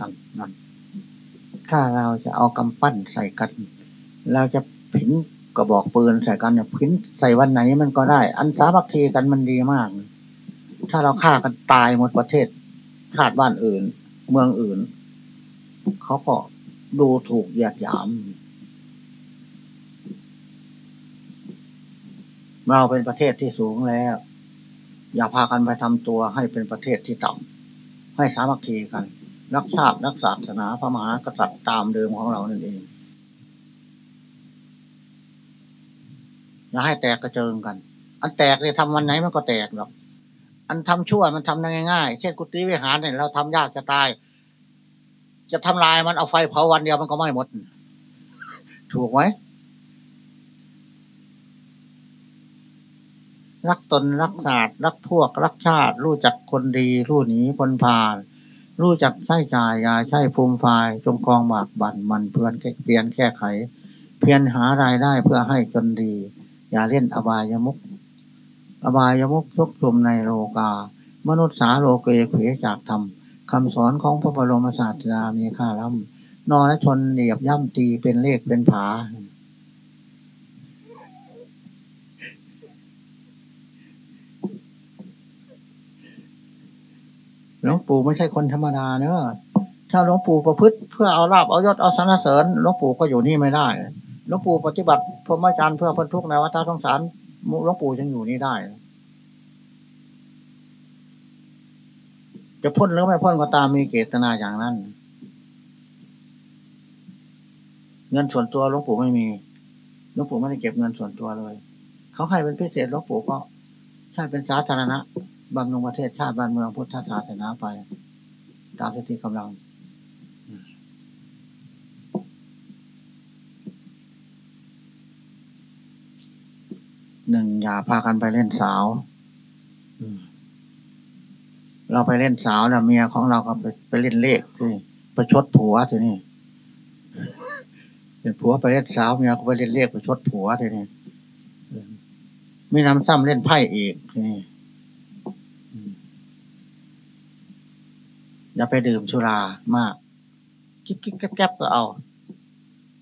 นั่นนั่น ถ้าเราจะเอากำปั้นใส่กัน เราจะผินกระบอกปืนใส่กันเนี่ยผินใส่วันไหนมันก็ได้ อันสามัคคีกันมันดีมาก ถ้าเราฆ่ากันตายหมดประเทศชาติบ้านอื่น เมืองอื่น เขาก็ดูถูกเหยียดหยาม เราเป็นประเทศที่สูงแล้ว อย่าพากันไปทำตัวให้เป็นประเทศที่ต่ำให้สามัคคีกัน รักชาติรักศาสนาพระมหากษัตริย์ตามเดิมของเรานั่นเองอย่าให้แตกกระเจิงกัน อันแตกเนี่ยทำวันไหนมันก็แตกหรอกอันทำชั่วมันทำได้ง่ายๆเช่นกุฏิวิหารเนี่ยเราทำยากจะตาย จะทำลายมันเอาไฟเผาวันเดียวมันก็ไหม่หมด ถูกไหมรักตนรักศาสตร์รักพวกรักชาติ รู้จักคนดี รู้หนีคนผ่าน รู้จักใช้จ่ายยาใช้ภูมิฟาย จงกองหมากบั่นมันเพื่อนเปลี่ยนแก้ไข เพียรหารายได้เพื่อให้จนดี อย่าเล่นอบายมุก อบายมุกทุกชุมในโลกา มนุษย์สาโลเกเขวจากธรรมคำสอนของพระบรมศาสดามีค่าล้ำนอและชนเหนียบย่ำตีเป็นเลขเป็นผา หลวงปู่ไม่ใช่คนธรรมดาเนอะถ้าหลวงปู่ประพฤติเพื่อเอาลาบเอายศเอาสรรเสริญหลวงปู่ก็อยู่นี่ไม่ได้หลวงปู่ปฏิบัติพรหมจรรย์เพื่อพ้นทุกข์ในวัฏสงสารหลวงปู่ยังอยู่นี่ได้ จะพ้นหรือไม่พ้นก็ตามมีเกตนาอย่างนั้น เงินส่วนตัวหลวงปู่ไม่มีหลวงปู่ไม่ได้เก็บเงินส่วนตัวเลย เขาให้เป็นพิเศษหลวงปู่ก็ใช่เป็นสาธารณะ บำรุงประเทศชาติบ้านเมืองพุทธศาสนาไป ตามสติกำลัง หนึ่งอย่าพากันไปเล่นสาวเราไปเล่นสาวนะเมียของเราก็ไปไปเล่นเลขที่ประชดผัวทีนี่เป็นผัวไปเล่นสาวเมียก็ไปเล่นเลขประชดผัวทีนี่ไม่นำซ้ำเล่นไพ่อีกทีนี่ อย่าไปดื่มชุรามากกิ๊กกิ๊กแก๊บก็เอา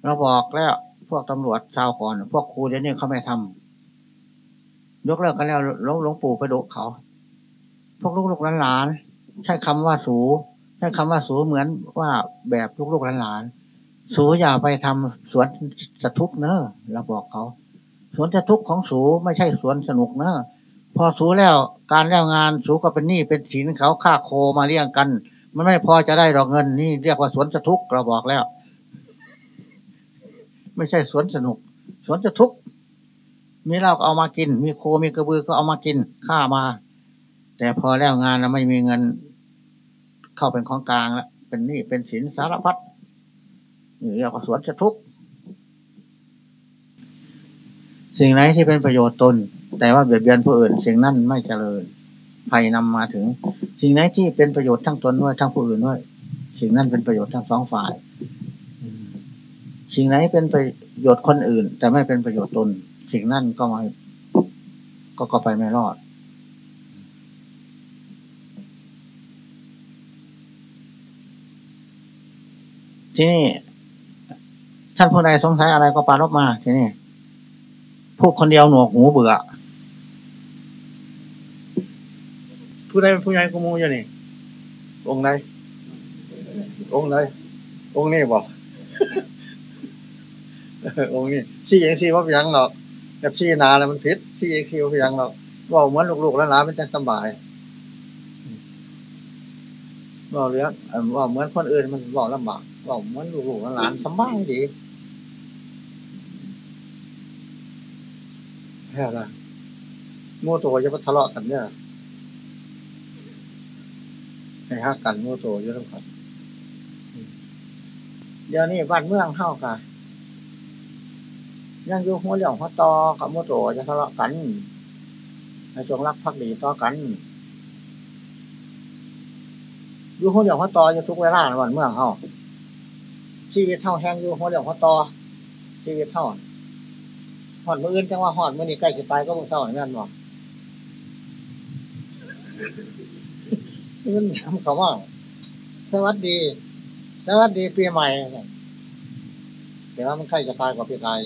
เราบอกแล้วพวกตำรวจชาวก่อน พวกครูเดี๋ยวนี้เขาไม่ทำยกเลิกกันแล้วหลวงหลวงปู่ไปดุเขา พวกลูกหลานๆใช้คำว่าสูใช้คำว่าสูเหมือนว่าแบบลูกหลานๆสูอย่าไปทำสวนสะทุกเนอะเราบอกเขา สวนสะทุกของสูไม่ใช่สวนสนุกเนอะพอสูแล้วการแล้วงานสูก็เป็นหนี้เป็นสินเขาฆ่าโคมาเลี้ยงกัน มันไม่พอจะได้ดอกเงินนี่เรียกว่าสวนสะทุกเราบอกแล้ว ไม่ใช่สวนสนุก สวนสะทุกมีเราก็เอามากิน มีโคมีกระบือก็เอามากินฆ่ามา แต่พอแล้วงานแล้วไม่มีเงิน เข้าเป็นของกลางแล้วเป็นนี่เป็นสินสารพัดนี่เรียกว่าสวนสะทุกสิ่งไหนที่เป็นประโยชน์ตน แต่ว่าเบียดเบียนผู้อื่น สิ่งนั้นไม่เจริญ ภัยนำมาถึง สิ่งไหนที่เป็นประโยชน์ทั้งตนด้วยทั้งผู้อื่นด้วยสิ่งนั้นเป็นประโยชน์ทั้งสองฝ่าย สิ่งไหนเป็นประโยชน์คนอื่น แต่ไม่เป็นประโยชน์ตน สิ่งนั้นก็ไม่ก็ก็ไปไม่รอด ที่นี่ท่านผู้ใดสงสัยอะไรก็ปารบมาที่นี่พูดคนเดียวหนวกหูเบื่อ ผู้ใดเป็นผู้ใหญ่กูมูอยู่นี่ องค์ไหนองค์ไหนองค์นี้บอกองค์นี้ชี้เองชี้ว่าเพียงหรอกกับชี้นาแล้วมันผิดชี้เองชี้ว่าเพียงหรอกบอกเหมือนลูกๆแล้วนะมันจะสบายบอกเรื่องบอกเหมือนคนอื่นมันบอกลำบากบอกเหมือนลูกๆหลานสบายดีแค่ละมั่วตัวจะมาทะเลาะกันเนี่ย ให้ฮักกันมั่วโตเยอะทั้งคนเดี๋ยวนี้บ้านเมืองเท่ากันยังอยู่หัวเหลี่ยมหัวตอกับมั่วโตจะทะเลาะกันในช่วงรักพักดีต่อกันอยู่หัวเหลี่ยมหัวตอจะทุกเวลาวันเมืองเท่าชีวิตเท่าแห้งอยู่หัวเหลี่ยมหัวตอชีวิตเท่าหอดมืออื่นจังว่าหอดมือนี้ใกล้จะตายก็มึงเศร้าอย่างนั้นบอก เงินทำเขาว่าสวัสดี สวัสดีปีใหม่แต่ว่ามันใครจะตายกว่าปีกาย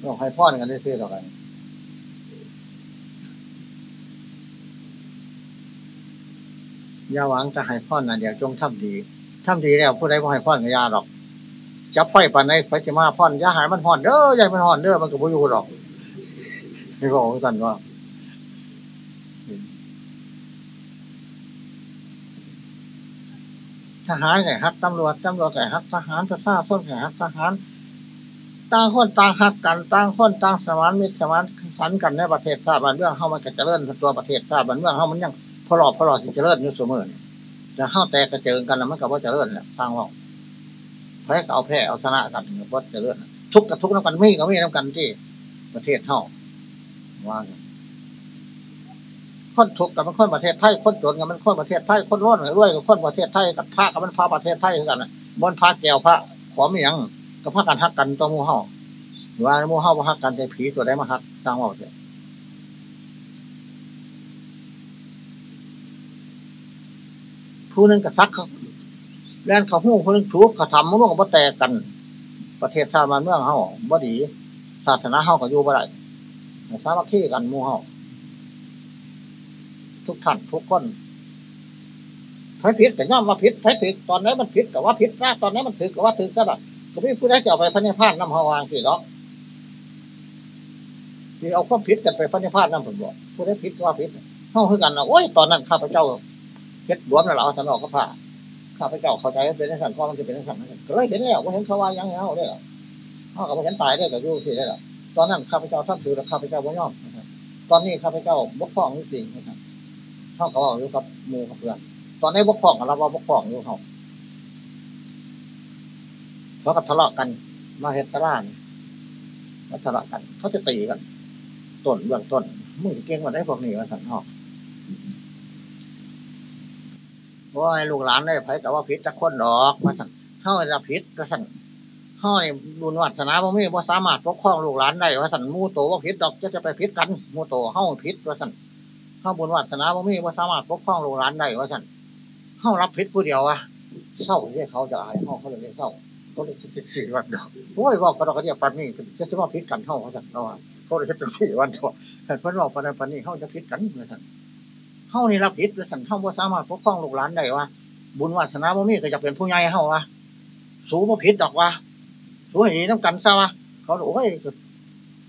เราให้พ่อนกันได้ซื้อต่อกันยาหวังจะให้พ่อนนะเดี๋ยวจงทำดีทำดีแล้วผู้ใดบ่ให้พ่อนกับยาหรอกจับไฟปันในไฟจะมาพ่อนยาหายมันห่อนเด้อใหญ่มันห่อนเด้อมันก็บ่อยู่หรอกนี่บอกสั่นว่า ทหารไก่ฮักตำรวจตำรวจไก่ฮักทหารทหารพ้นไก่ฮักทหารต่างคนต่างฮักกันต่างคนต่างสมานมิตรสมานสันกันในประเทศชาติบ้านเมืองเข้ามันจะเจริญตัวประเทศชาติบ้านเมืองเข้ามันยังพอหลอดพอหลอดที่เจริญอยู่เสมอเนี่ยจะเข้าแตกกระเจิงกันแล้วมันก็ว่าเจริญแหละสร้างว่าแพ้เอาแพ้เอาชนะกันว่าเจริญทุกกับทุกน้ำกันไมีกับมีน้ำกันที่ประเทศเท่าว่า คนทุกข์กับมันคนประเทศไทยคนจนกับมันคนประเทศไทยคนร้อนรวยกับคนประเทศไทยกับพระกับมันพระประเทศไทยกันบนพระแก้วพระขอมยังกับพระกันฮักกันตัวมูเฮาว่ามูเฮาว่าฮักกันแต่ผีตัวได้มาฮักสร้างว่าเถอะผู้นึงกับซักเขาแล่นเขาหู้ผู้นึงถูกกระทำมันก็บ่แตกกัน ประเทศชาติมันเมืองเฮาบ่ดี ศาสนาเฮาก็อยู่บ่ได้สามัคคีกันมูเฮา ทุกท่านทุกคนไผผิดแต่ย่อมว่าผิดไผถือตอนนั้นมันผิดกับว่าผิดนะตอนนั้นมันถือกับว่าถือก็ได้ก็ไม่พูดได้จะเอาไปพระนิพพานน้ำหาวางสิหรอกนี่เอาความผิดกันไปพระนิพพานน้ำผมบอกพูดได้ผิดว่าผิดเข้าคือกันนะโอ้ยตอนนั้นข้าพเจ้าเฮ็ดรวมแล้วเราสนออกก็ผ่าข้าพเจ้าเข้าใจเป็นนักสันพ่อมันจะเป็นนักสันก็เลยเห็นแล้วว่าเห็นเขาว่ายังเอาได้หรอเขากับเห็นตายได้แต่ยู่สิได้หรอตอนนั้นข้าพเจ้าท่านถือแล้วข้าพเจ้าบ่ยอมตอนนี้ข้าพเจ้าบกพร่องจริงนะครับ เขาก็บอกอยู่กับมือกับเพื่อนตอนนี้บกพร่องเราว่าบกพร่องอยู่เขาเขาก็ทะเลาะกัน มาเฮตะล่านมาทะเลาะกัน เขาจะตีกันต้นเบื้องต้นมึงเก่งกว่าได้พวกนี้ว่าสันหอกเพราะไอ้ลูกหลานได้ไผแต่ว่าพิษจะค้นดอกว่าสั่นเฮ้าจะพิษว่าสันเฮ้านี่บุญวัฒนาพ่อแม่ว่าสามารถปกครองลูกหลานได้ว่าสันมูโตว่าพิษดอกจะจะไปพิษกันมูโตเฮ้าพิษว่าสัน เฮ้าบุญวัฒนาพ่อแม่ว่าสามารถปกครองลูกหลานได้ว่าสันเฮ้ารับพิษผู้เดียวอะเศร้าที่เขาจะอายเฮ้าเขาเลยเศร้าเขาเลยสิบสี่วันเดียวโอ้ยบอกกระดอกกระเดียปันนี่จะจะว่าพิษกันเฮ้าเขาสันเราเขาเลยสิบสี่วันเดียวแต่เพิ่นบอกปันปันนี่เฮ้าจะพิษกันว่าสันเฮ้านี่รับพิษว่าสันเฮ้าว่าสามารถปกครองลูกหลานได้ว่าบุญวาสนาบ่มีก็จะเป็นผู้ใหญ่เฮาวะสูบ่ผิดดอกวะสูให้น้ำกันซะวะเขาโอ้ย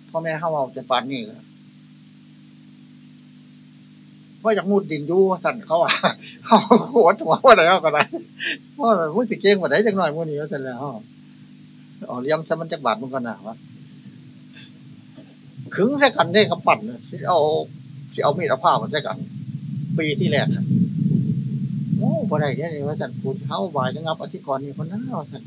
พ่อแม่เฮาเอาจนป่านนี้ ว่าอยากมุดดินอยู่สั่นเขาอะเขาโคตรหัวว่าไหนก็ได้ว่ามึงสิเก่งกว่าไหนจังหน่อยมื้อนี้ก็เสร็จแล้วอ๋อเลี้ยงซะมันจักบาทมึงกันนะวะขึงใส่กันได้กับปั่นสิเอาสิเอามีดเอาผ้ามันใส่กัน ปีที่แรกโอ้บ่ได้เนี่ยว่าสั่นปูเท้าบ่ายจะงับอธิกรนี่คนนั้นว่าสั่น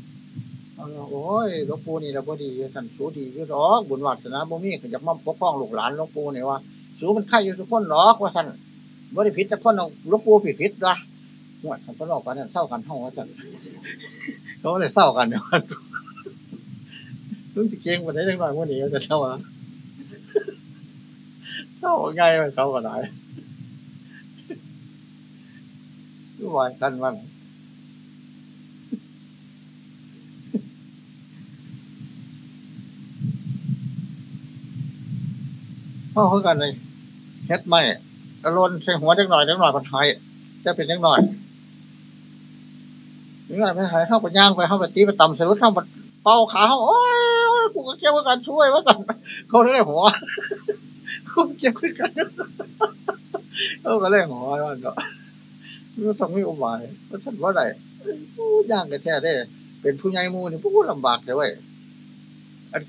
โอ้ยหลวงปู่นี่เราบ่ดีสั่นสูดีอยู่หรอกบุญวัฒนาบ่มีก็จะมาปกป้องลูกหลานหลวงปู่นี่ว่าสูมันไข่อยู่ทุกคนหรอกว่าสั่น บ่ได้ผิดแต่คนลวงปู่ผิดผิดวะหัวสันก็ลอกกันเนี่ยเศร้ากันเท่าว่าสันเขาเลยเศร้ากันเนี่ยรู้สึกเก่งกว่าได้ยังไงวันนี้จะเท่าอะเศร้าง่ายไหมเศร้าก็ได้รู้ว่ากันมันพ่อเขากันเลยเฮ็ดไม่ กระลนใส่หัวจังหน่อยจังหน่อยพันไทยจะเป็นจังหน่อยจังหน่อยพันไทยเข้าไปย่างไปเข้าไปตีไปต่ำใส่รถเข้าไปเป่าขาเขาโอ้ยกูก็เกี่ยวกันช่วยว่ากันเขาได้หัวเขาเกี่ยวกันเขาก็เลยหัวมันก็มันต้องมีอุบายเพราะฉันว่าไรย่างกันแท้ได้ เป็นผู้ใหญ่มูนี่ผู้ลำบากเลยเว้ย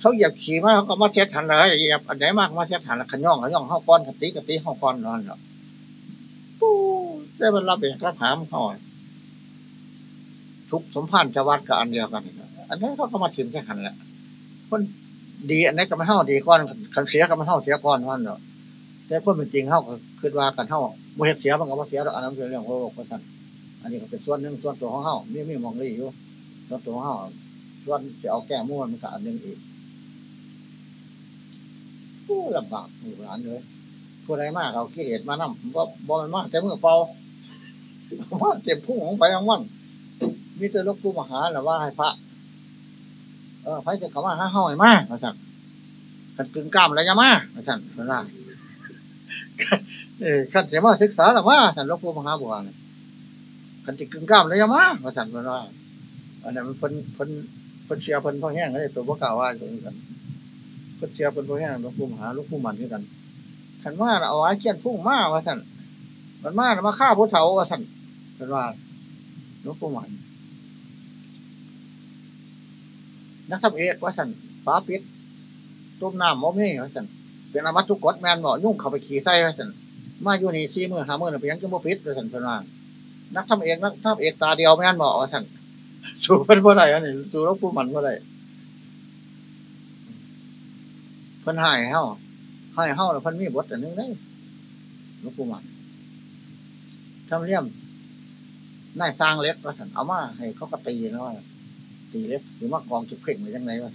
เขาเหยียบขี่มาเขาก็มาเช็ดหันเลยเหยียบอันไหนมากมาเช็ดหันขย่องขย่องเข้าก้อนกติกติเข้าก้อนนอนเนาะปู้ได้บรรลับเอกรับหามเขาทุกสมพันธ์ชวัดกับอันเดียวกันอันนี้เขาก็มาถิ่มแค่หันแหละคนดีอันนี้ก็มาเท่าดีก้อนขันเสียก็มาเท่าเสียก้อนนั่นเนาะแต่คนเป็นจริงเขาก็คิดว่ากันเท่าโมเหตุเสียมันก็มาเสียอันนั้นเป็นเรื่องของโลกประสันอันนี้ก็เป็นส่วนหนึ่งส่วนตัวของเขาไม่ไม่มองเลยอยู่ส่วนตัวของเขาส่วนจะเอาแก้ม้วนมันก็อันหนึ่งอีก โอ้ลำบากหมู่หลานเลยผู้ใดมากเอากิเลสมานั่มบ่บ่มันมากแต่เมื่อเป่าว่าเจ็บพุ่งของไปของมันมีแต่ลูกผู้มหาหรือว่าให้พระ เออพระจะเข้ามาห้าห้อยมากนะสั่งกันกึ่งกล้ามอะไรยังมานะสั่งเวลาเออขันเสียมาศึกษาหรือว่าสั่นลูกผู้มหาบัวเนี่ยขันติกึ่งกล้ามอะไรยังมานะสั่งเวลาอันนั้นเพิ่นเพิ่นเพิ่นเชียร์เพิ่นพ่อแห้งเลยตัวพวกเก่าว่าตัวนี้กัน เพิ่นเชียร์เพิ่นพ่อแห้งลูกผู้มหาลูกผู้มันด้วยกันขันว่าเอาไว้เขียนพุ่งมาว่าสั่นมันมามาฆ่าผู้เฒ่าว่าสั่นเป็นว่าลูกผู้มันนักสับเอกว่าสันฟ้าปิดต้มน้ำมอมี่ว่าสันเป็นอามัตุกดแมนบ่ยุ่งเข้าไปขี่ไส้ว่าสันมาอยู่นี่ซีมือหามือเพียงจะบ่ปิดว่าสันเป็นว่านักทำเอกนักทำเอกตาเดียวแมนบ่ว่าสันสู้เป็นบ่ได้อันนี้สู้รบผู้มันบ่ได้ พิ่นหายเฮาหายเฮาแล้วพิ่นมีบทอันนึงได้รบผู้มันทำเลี่ยมนายสร้างเล็กว่าสันเอามาให้เขาก็ตีนะว่าตีเล็กหรือว่ากองจุดเพ่งไปยังไงวะ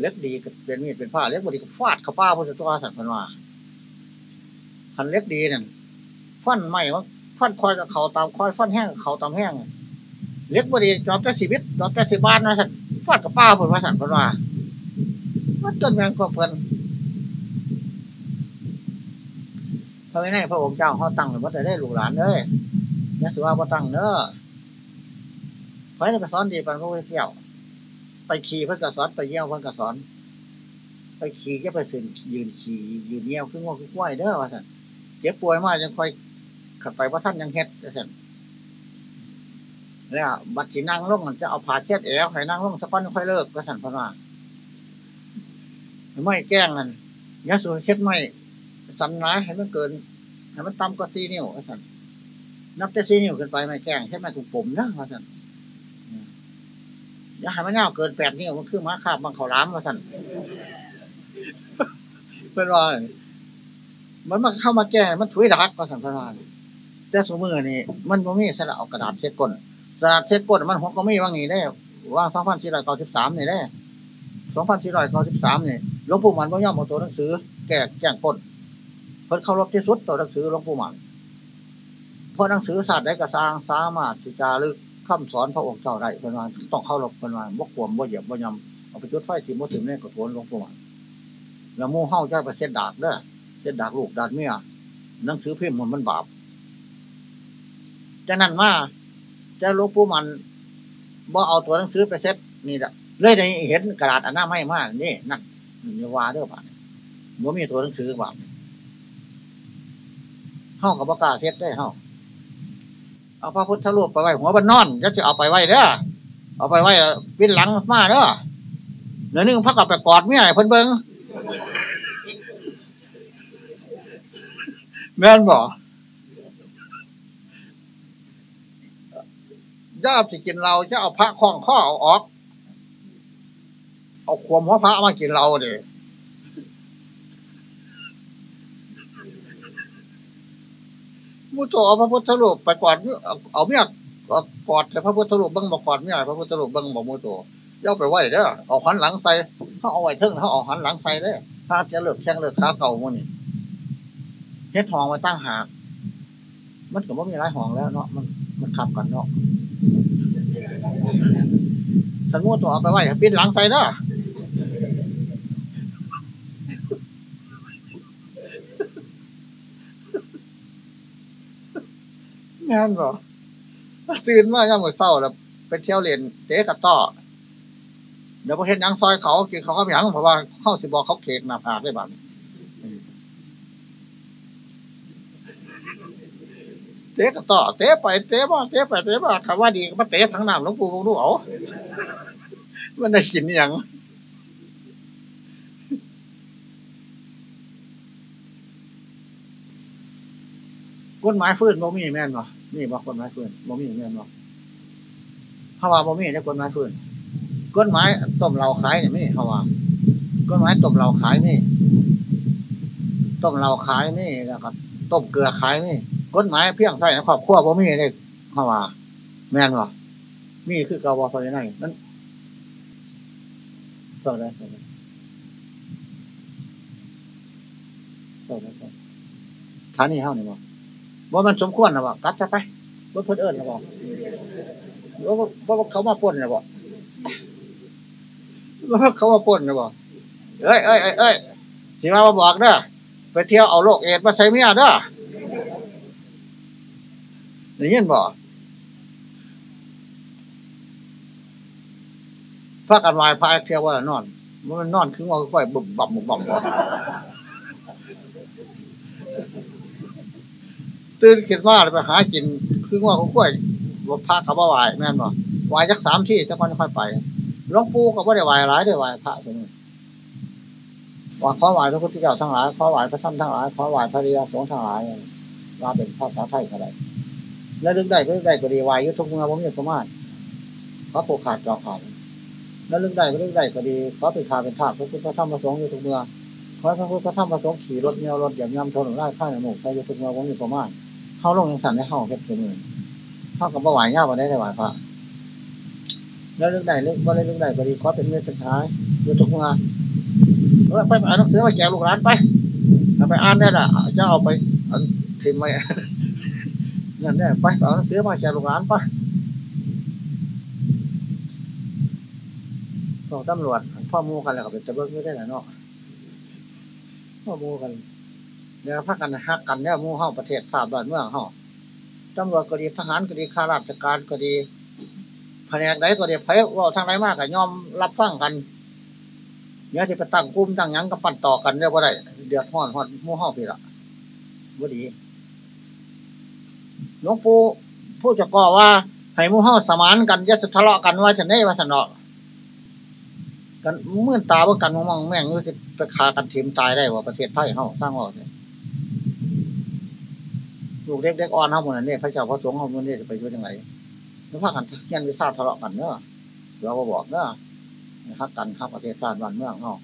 เล็กดีก็เป็นมีดเป็นผ้าเล็กบดีก็ฟาดข้าป้าพุทธตัวสัตว์พันว่าพันเล็กดีนั่นฟันใหม่ว่าฟันคอยกับเขาตามคอยฟันแห้งเขาตามแห้งเล็กบดีจอบแต่ชีวิตจอบแต่สิบ้านนะสัตว์ฟาดกับป้าพุทธสัตว์พันว่าว่าต้นแมงก็เพิ่น พระไม่ได้พระองค์เจ้าเขาตั้งหรือว่าจะได้ลูกหลานเลยยะสุว่าบ่ตั้งเนอะไฟไปสอนดีปันพระพุทธเจ้าไปขี่พื่อกระสอนไปเยี่ยวพื่อกระสอน ไปขี่ก็ไปสึนยืนขี่ยืนเยี่ยวขึ้นงอขึ้นไหวเด้อว่าสันเจ็บป่วยมากยังคอยขัดไปว่าท่านยังเฮ็ดว่าสันแล้วบัตรสีนั่งลงจะเอาผ่าเช็ดแอวให้นั่งลงสักวันค่อยเลิกว่าสันพระว่าไม่แกล้งกันยะสุเช็ดไม่ สันร้ายให้มันเกินให้มันต่ำก็สี่นิ้วว่าสันนับแต่สี่นิ้วขึ้นไปไม่แกล้งใช่ไหมถูกผมนะว่าสันอย่าให้มันเงาเกินแปดนิ้วมันคือม้าคาบบางเขาล้ามว่าสันเป็นว่ามันมาเข้ามาแก้มันถุยดักว่าสันพระว่าแต่สมือนี่มันก็มีสระเอากระดาษเช็ดก้นกระดาษเช็ดก้นมันหัวก็มีว่างนี้ได้ว่าสองพันสี่ร้อยเก้าสิบสามนี่ได้สองพันสี่ร้อยเก้าสิบสามนี่หลวงปู่มันบ่ย่อมเอาตัวหนังสือ แก่แจ้งก้น พิ่นเคารพที่สุดตัวหนังสือหลวงปู่มันเพราะหนังสือศาสตร์ได้กระซางสามารถที่จะลึกคำสอนพระองค์เจ้าได้เป็นว่าต้องเข้ารบเป็นว่าบกขวมบ่เหยียบบ่ยำเอาไปจุดไฟถิ่มบ่ถึงเนี่ยกระโถนหลวงปู่มันแล้วมู่เฮ้าจะไปเช็ดดากเด้อเช็ดดากลูกดากเมียหนังสือพิมพ์มันมันบาปจะนั่นมาจะหลวงปู่มันบ่เอาตัวหนังสือไปเช็ดนี่แหละเลยได้เห็นกระดาษอันหน้าไม่มากนี่นั่นอย่าว่าเด้อป่านบ่มีตัวหนังสือบาป เฮากับบ่กล้าเช็ดได้เฮาเอาพระพุทธรูปไปไว้หัวบันนอนจะจะเอาไปไว้เด้อเอาไปไว้ปิ้นหลังมาเด้อเดี๋ยวนึงพักกับไปกอดเมียเพิ่นเบิ่งแม่นบ่ย่าสิกินเราจะเอาพระคล้องข้อเอาออก เอาขวมหัวพระมากินเราเด้ มุโตเอาพระพุทธรูปไปกอดเอาเมียกอดแต่พระพุทธรูปบิ้งบอกกอดเมียพระพุทธรูปบิ้งบอกมุโตย่าไปไหวเด้อเอาหันหลังใส่เขาเอาไหวเทิงเขาเอาหันหลังใส่เด้อถ้าจะเลิกแข้งเลิกขาเก่ามันนี่เฮ็ดทองมาตั้งหากมันก็บ่มีหลายห้องแล้วเนาะมันมันขับกันเนาะสันมูตัวเอาไปไหวปิดหลังใส่เด้อ แม่นบ่ตื่นมาย่ามมื้อเช้าแล้วไปเที่ยวเล่นเตะกับต่อเดี๋ยวพอเห็นยังซอยเขากินเขาก็หยังเพราะว่าเข้าสิบอกเขาเค้กหน้าผากได้บ้างเตะกับต่อเตะไปเตะมาเตะไปเตะมาคำว่าดีมาเตะทั้งน้ำหลวงปู่ดูเอามันได้กินอย่างกฎหมายฟื้นบ่มีแม่นบ่ นี่บอกกฎหมายฟื้นบ่มีแม่นบ่เขาว่าบ่มีเนี่ยกฎหมายฟื้นกฎหมายต้มเราขายเนี่ยไม่เขาว่ากฎหมายต้มเราขายนี่ต้มเราขายนี่นะครับต้มเกลือขายนี่กฎหมายเพียงใส่ในครอบครัวบ่มีเลยเขาว่าแม่นบ่มีคือเกาบอพอยนั่นนั่นต่อได้ต่อได้ต่อได้ต่อฐานี่เฮานี่บ่ ว่ามันสมควรนะบ่กัดจะไปว่าเพิ่นเอิญนะบ่ว่าว่าเขามาป่นนะบ่ว่าเขามาป่นนะบ่เอ้ยเอ้ยเอ้ยเอ้ยสิมามาบอกเด้อไปเที่ยวเอาโรคเอดมาใส่เมียเด้อได้ยินบ่พระกันวายพายเที่ยวว่านอน มันนอนคือว่าค่อยบุบบับบุบบับ ตื่นขึ้นมาไปหากิน คือว่าเขาค่อยบพระกับว่าวายแม่นบ่วายจักสามที่จะค่อยค่อยไปหลวงปู่ก็ไม่ได้วายหลายได้วายพระตรงนี้ว่าขอวายพระพุทธเจ้าทั้งหลายขอวายพระธรรมทั้งหลายขอวายพระริยสงฆ์ทั้งหลายว่าเป็นภาษาไทยก็ได้แล้วลึกได้ก็ลึกได้ก็ดีวายยุทธงเมืองผมมีสมานขอผูกขาดจอขาดแล้วลึกได้ก็ลึกได้ก็ดีขอเป็นขาเป็นขาพระพุทธธรรมประสงค์อยุทธเมือขอพระพุทธธรรมประสงค์ขี่รถเมียวรถอย่างยำทนหรือไล่ข้าในหมู่ใช้ยุทธเมืองผมมีสมาน เขาลงยังสั่นได้เข้าเพชรเมือเข้ากับบ่ไหวเงาบ่ได้ได้ไหวพระแล้วลึกได้ลึกว่าลึกได้ก็ดีขอเป็นเมื่อสุดท้ายยุทธเมืองเออไปอ่านหนังสือมาแจกลูกหลานไปเอาไปอ่านได้ละจะเอาไปพิมพ์ไว้นั่นเนี่ยไปเอาหนังสือมาแจกลูกหลานไปส่งตำรวจพ่อมูกันแล้วก็เป็นตะเบิกไม่ได้หรอเนาะพ่อมูกัน เนี่ยพักกันฮักกันเนี่ยมูเฮาประเทศชาติบ้านเมืองเฮาตำรวจก็ดีทหารก็ดีข้าราชการก็ดีแผนกไหนก็ดีไพ่ว่าทางไหนมากก็ยอมรับฟังกันเนี่ยที่ไปตั้งกลุ่มตั้งยังก็ปั่นต่อกันเรียกว่าไรเดือดห้อนหอดมู่ห้อพี่ละบ่ดีหลวงปู่ผู้จะก่อว่าให้มู่ห้อสมานกันจะทะเลาะกันว่าจะได้ว่าสนอกันเมื่อตาว่ากันมองแม่งก็จะไปคากันทีมตายได้ว่าประเทศไทยเขาสร้างว่าเนี่ย ลูกเด็กๆอ่อนเขาหมดนี่พระเจ้าพระสงฆ์เขาหมดนี่จะไปช่วยยังไงนึกว่ากันเงี้ยวิชาทะเลาะกันเนอะเราก็บอกเนอะนะครับกันครับประเทศชาติบ้านเมืองเขา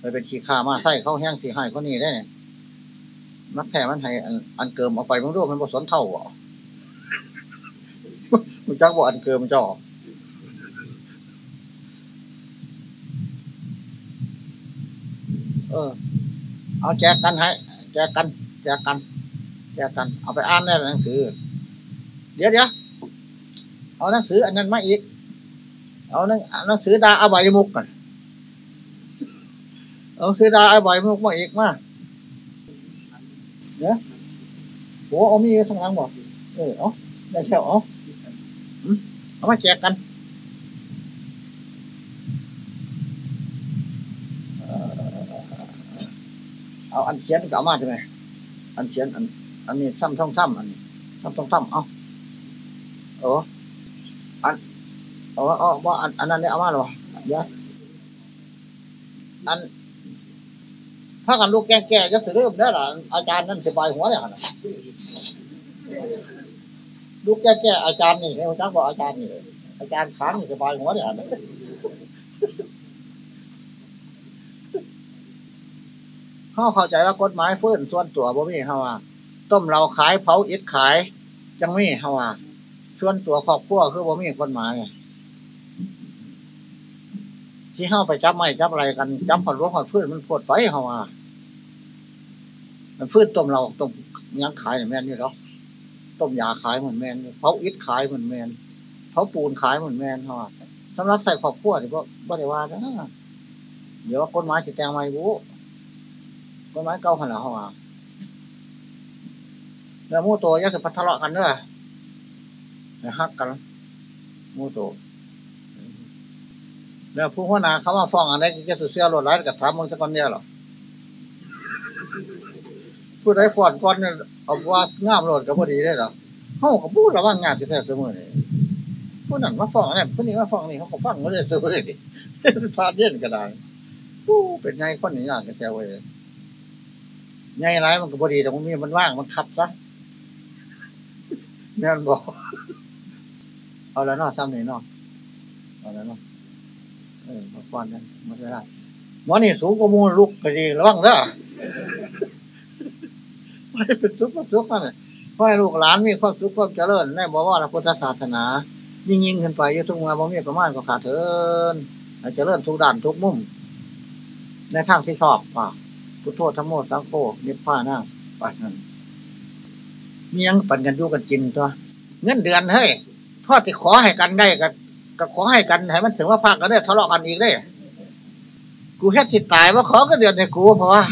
ไปเป็นขี้ข้ามาใส่เขาแห้งสีให้เขานี่ได้เนี่ยนักแท้มันให้อันเกิมเอาไปมันรู้มันผสมเท่าบ่มันจักบ่อันเกิมจ่อเออ เอาแจกกันให้แจกกัน แจกกัน แจกกันเอาไปอ่านในหนังสือ เดี๋ยวเดี๋ยวเอาหนังสือ อันนั้นมาอีก เอาหนังหนังสือดาอบายมุกกันเอาหนังสือดาอาบายมุกมาอีกมาเนี่ยโอ้เอามีทั้งหลังบอกเออเอาได้เช่าเอาเอามาแจกกันเอาอันเขียนก็เอามาใช่ไหมอันเขียนอัน อันนี้ซ้ำท่องซ้ำอันนี้ซ้ำท่องซ้ำเอาเอออันเอาเอาว่าอันอันนั้นเนี่ยเอามาหรอเดี๋ยวอันถ้ากันลูกแก่แก่จะเริ่มได้หรออาจารย์นั่นสบายหัวเนี่ยนะลูกแก่แก่อาจารย์นี่เนี่ยจ้าบอกอาจารย์นี่อาจารย์ค้างนี่สบายหัวเนี่ยนะเขาเข้าใจว่ากฎหมายเฟื่อนส่วนตัวบ่มีเขาว่า ต้มเราขายเผาอิดขาย จังมีเขาว่าส่วนตัวครอบครัวคือบ่มีกฎหมายที่เข้าไปจับไม่จับอะไรกันจับผลว่าผลพืชมันพดไปเขาว่ามันพืชต้มเราต้มยังขายเหมือนแม่นี่หรอต้มยาขายเหมือนแมนเผาอิดขายเหมือนแมนเผาปูนขายเหมือนแมนเขาว่าสำหรับใส่ครอบครัวที่ก็บ่ได้ว่านะเดี๋ยวว่ากฎหมายจะแจ้งไม่รู้กฎหมายเก่าขนาดเขาว่า แล้วมูโตยักษ์พัทะเลาะกันด้วยฮักกันมูโตแล้วผู้หัวหน้าเขามาฟ้องอะไรจะสุเสียรถไล่กับถามมึงสักคนเดียวหรอผู้ใดฟ้อนก่อนเนี่ยเอาว่างามรถกับพอดีได้หรอเขาก็พูดระว่างงานที่แท้เสมอเลยผู้นั้นมาฟ้องอะไรผู้นี้มาฟ้องนี่เขาก็ฟังเขาเลยเสมอดิพาเย็นก็ได้ผู้เป็นไงคนนี้อย่างกันแซวเว้ยไงไรมันก็พอดีแต่มันมีมันว่างมันขับซะ นี่นบอกเอาแล้วเนาะซ้ำนี่เนาะเอาแล้วเนาะเออมาฟันกันมันไม่ได้หมอนี่สูงกว่ามูลลูกก็ดีระวังเด้อไม่เป็นสุขสุขนั่นขอให้ลูกหลานมีความสุขความเจริญในบอกว่าพระพุทธศาสนา ยิ่งยิ่งขึ้นไปยุทุกเมื่อบ่มีประมาณก็ขาดเถินเจริญทุกด้านทุกมุม ในทางที่ชอบป่ะพุทโธธรรมโมสังโฆนิพพานะไปนั่น มียังปั่นกันอยู่กันกินตัว เงินเดือนเฮ้ยพ่อที่ขอให้กันได้กับก็ขอให้กันให้มันถึงว่าภาคกันได้ทะเลาะกันอีกได้กูแค่จิตตายว่าขอก็เดือนในกูเพราะว่า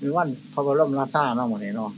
มีวันพระบรมราชาเนาะหมดเลยเนาะ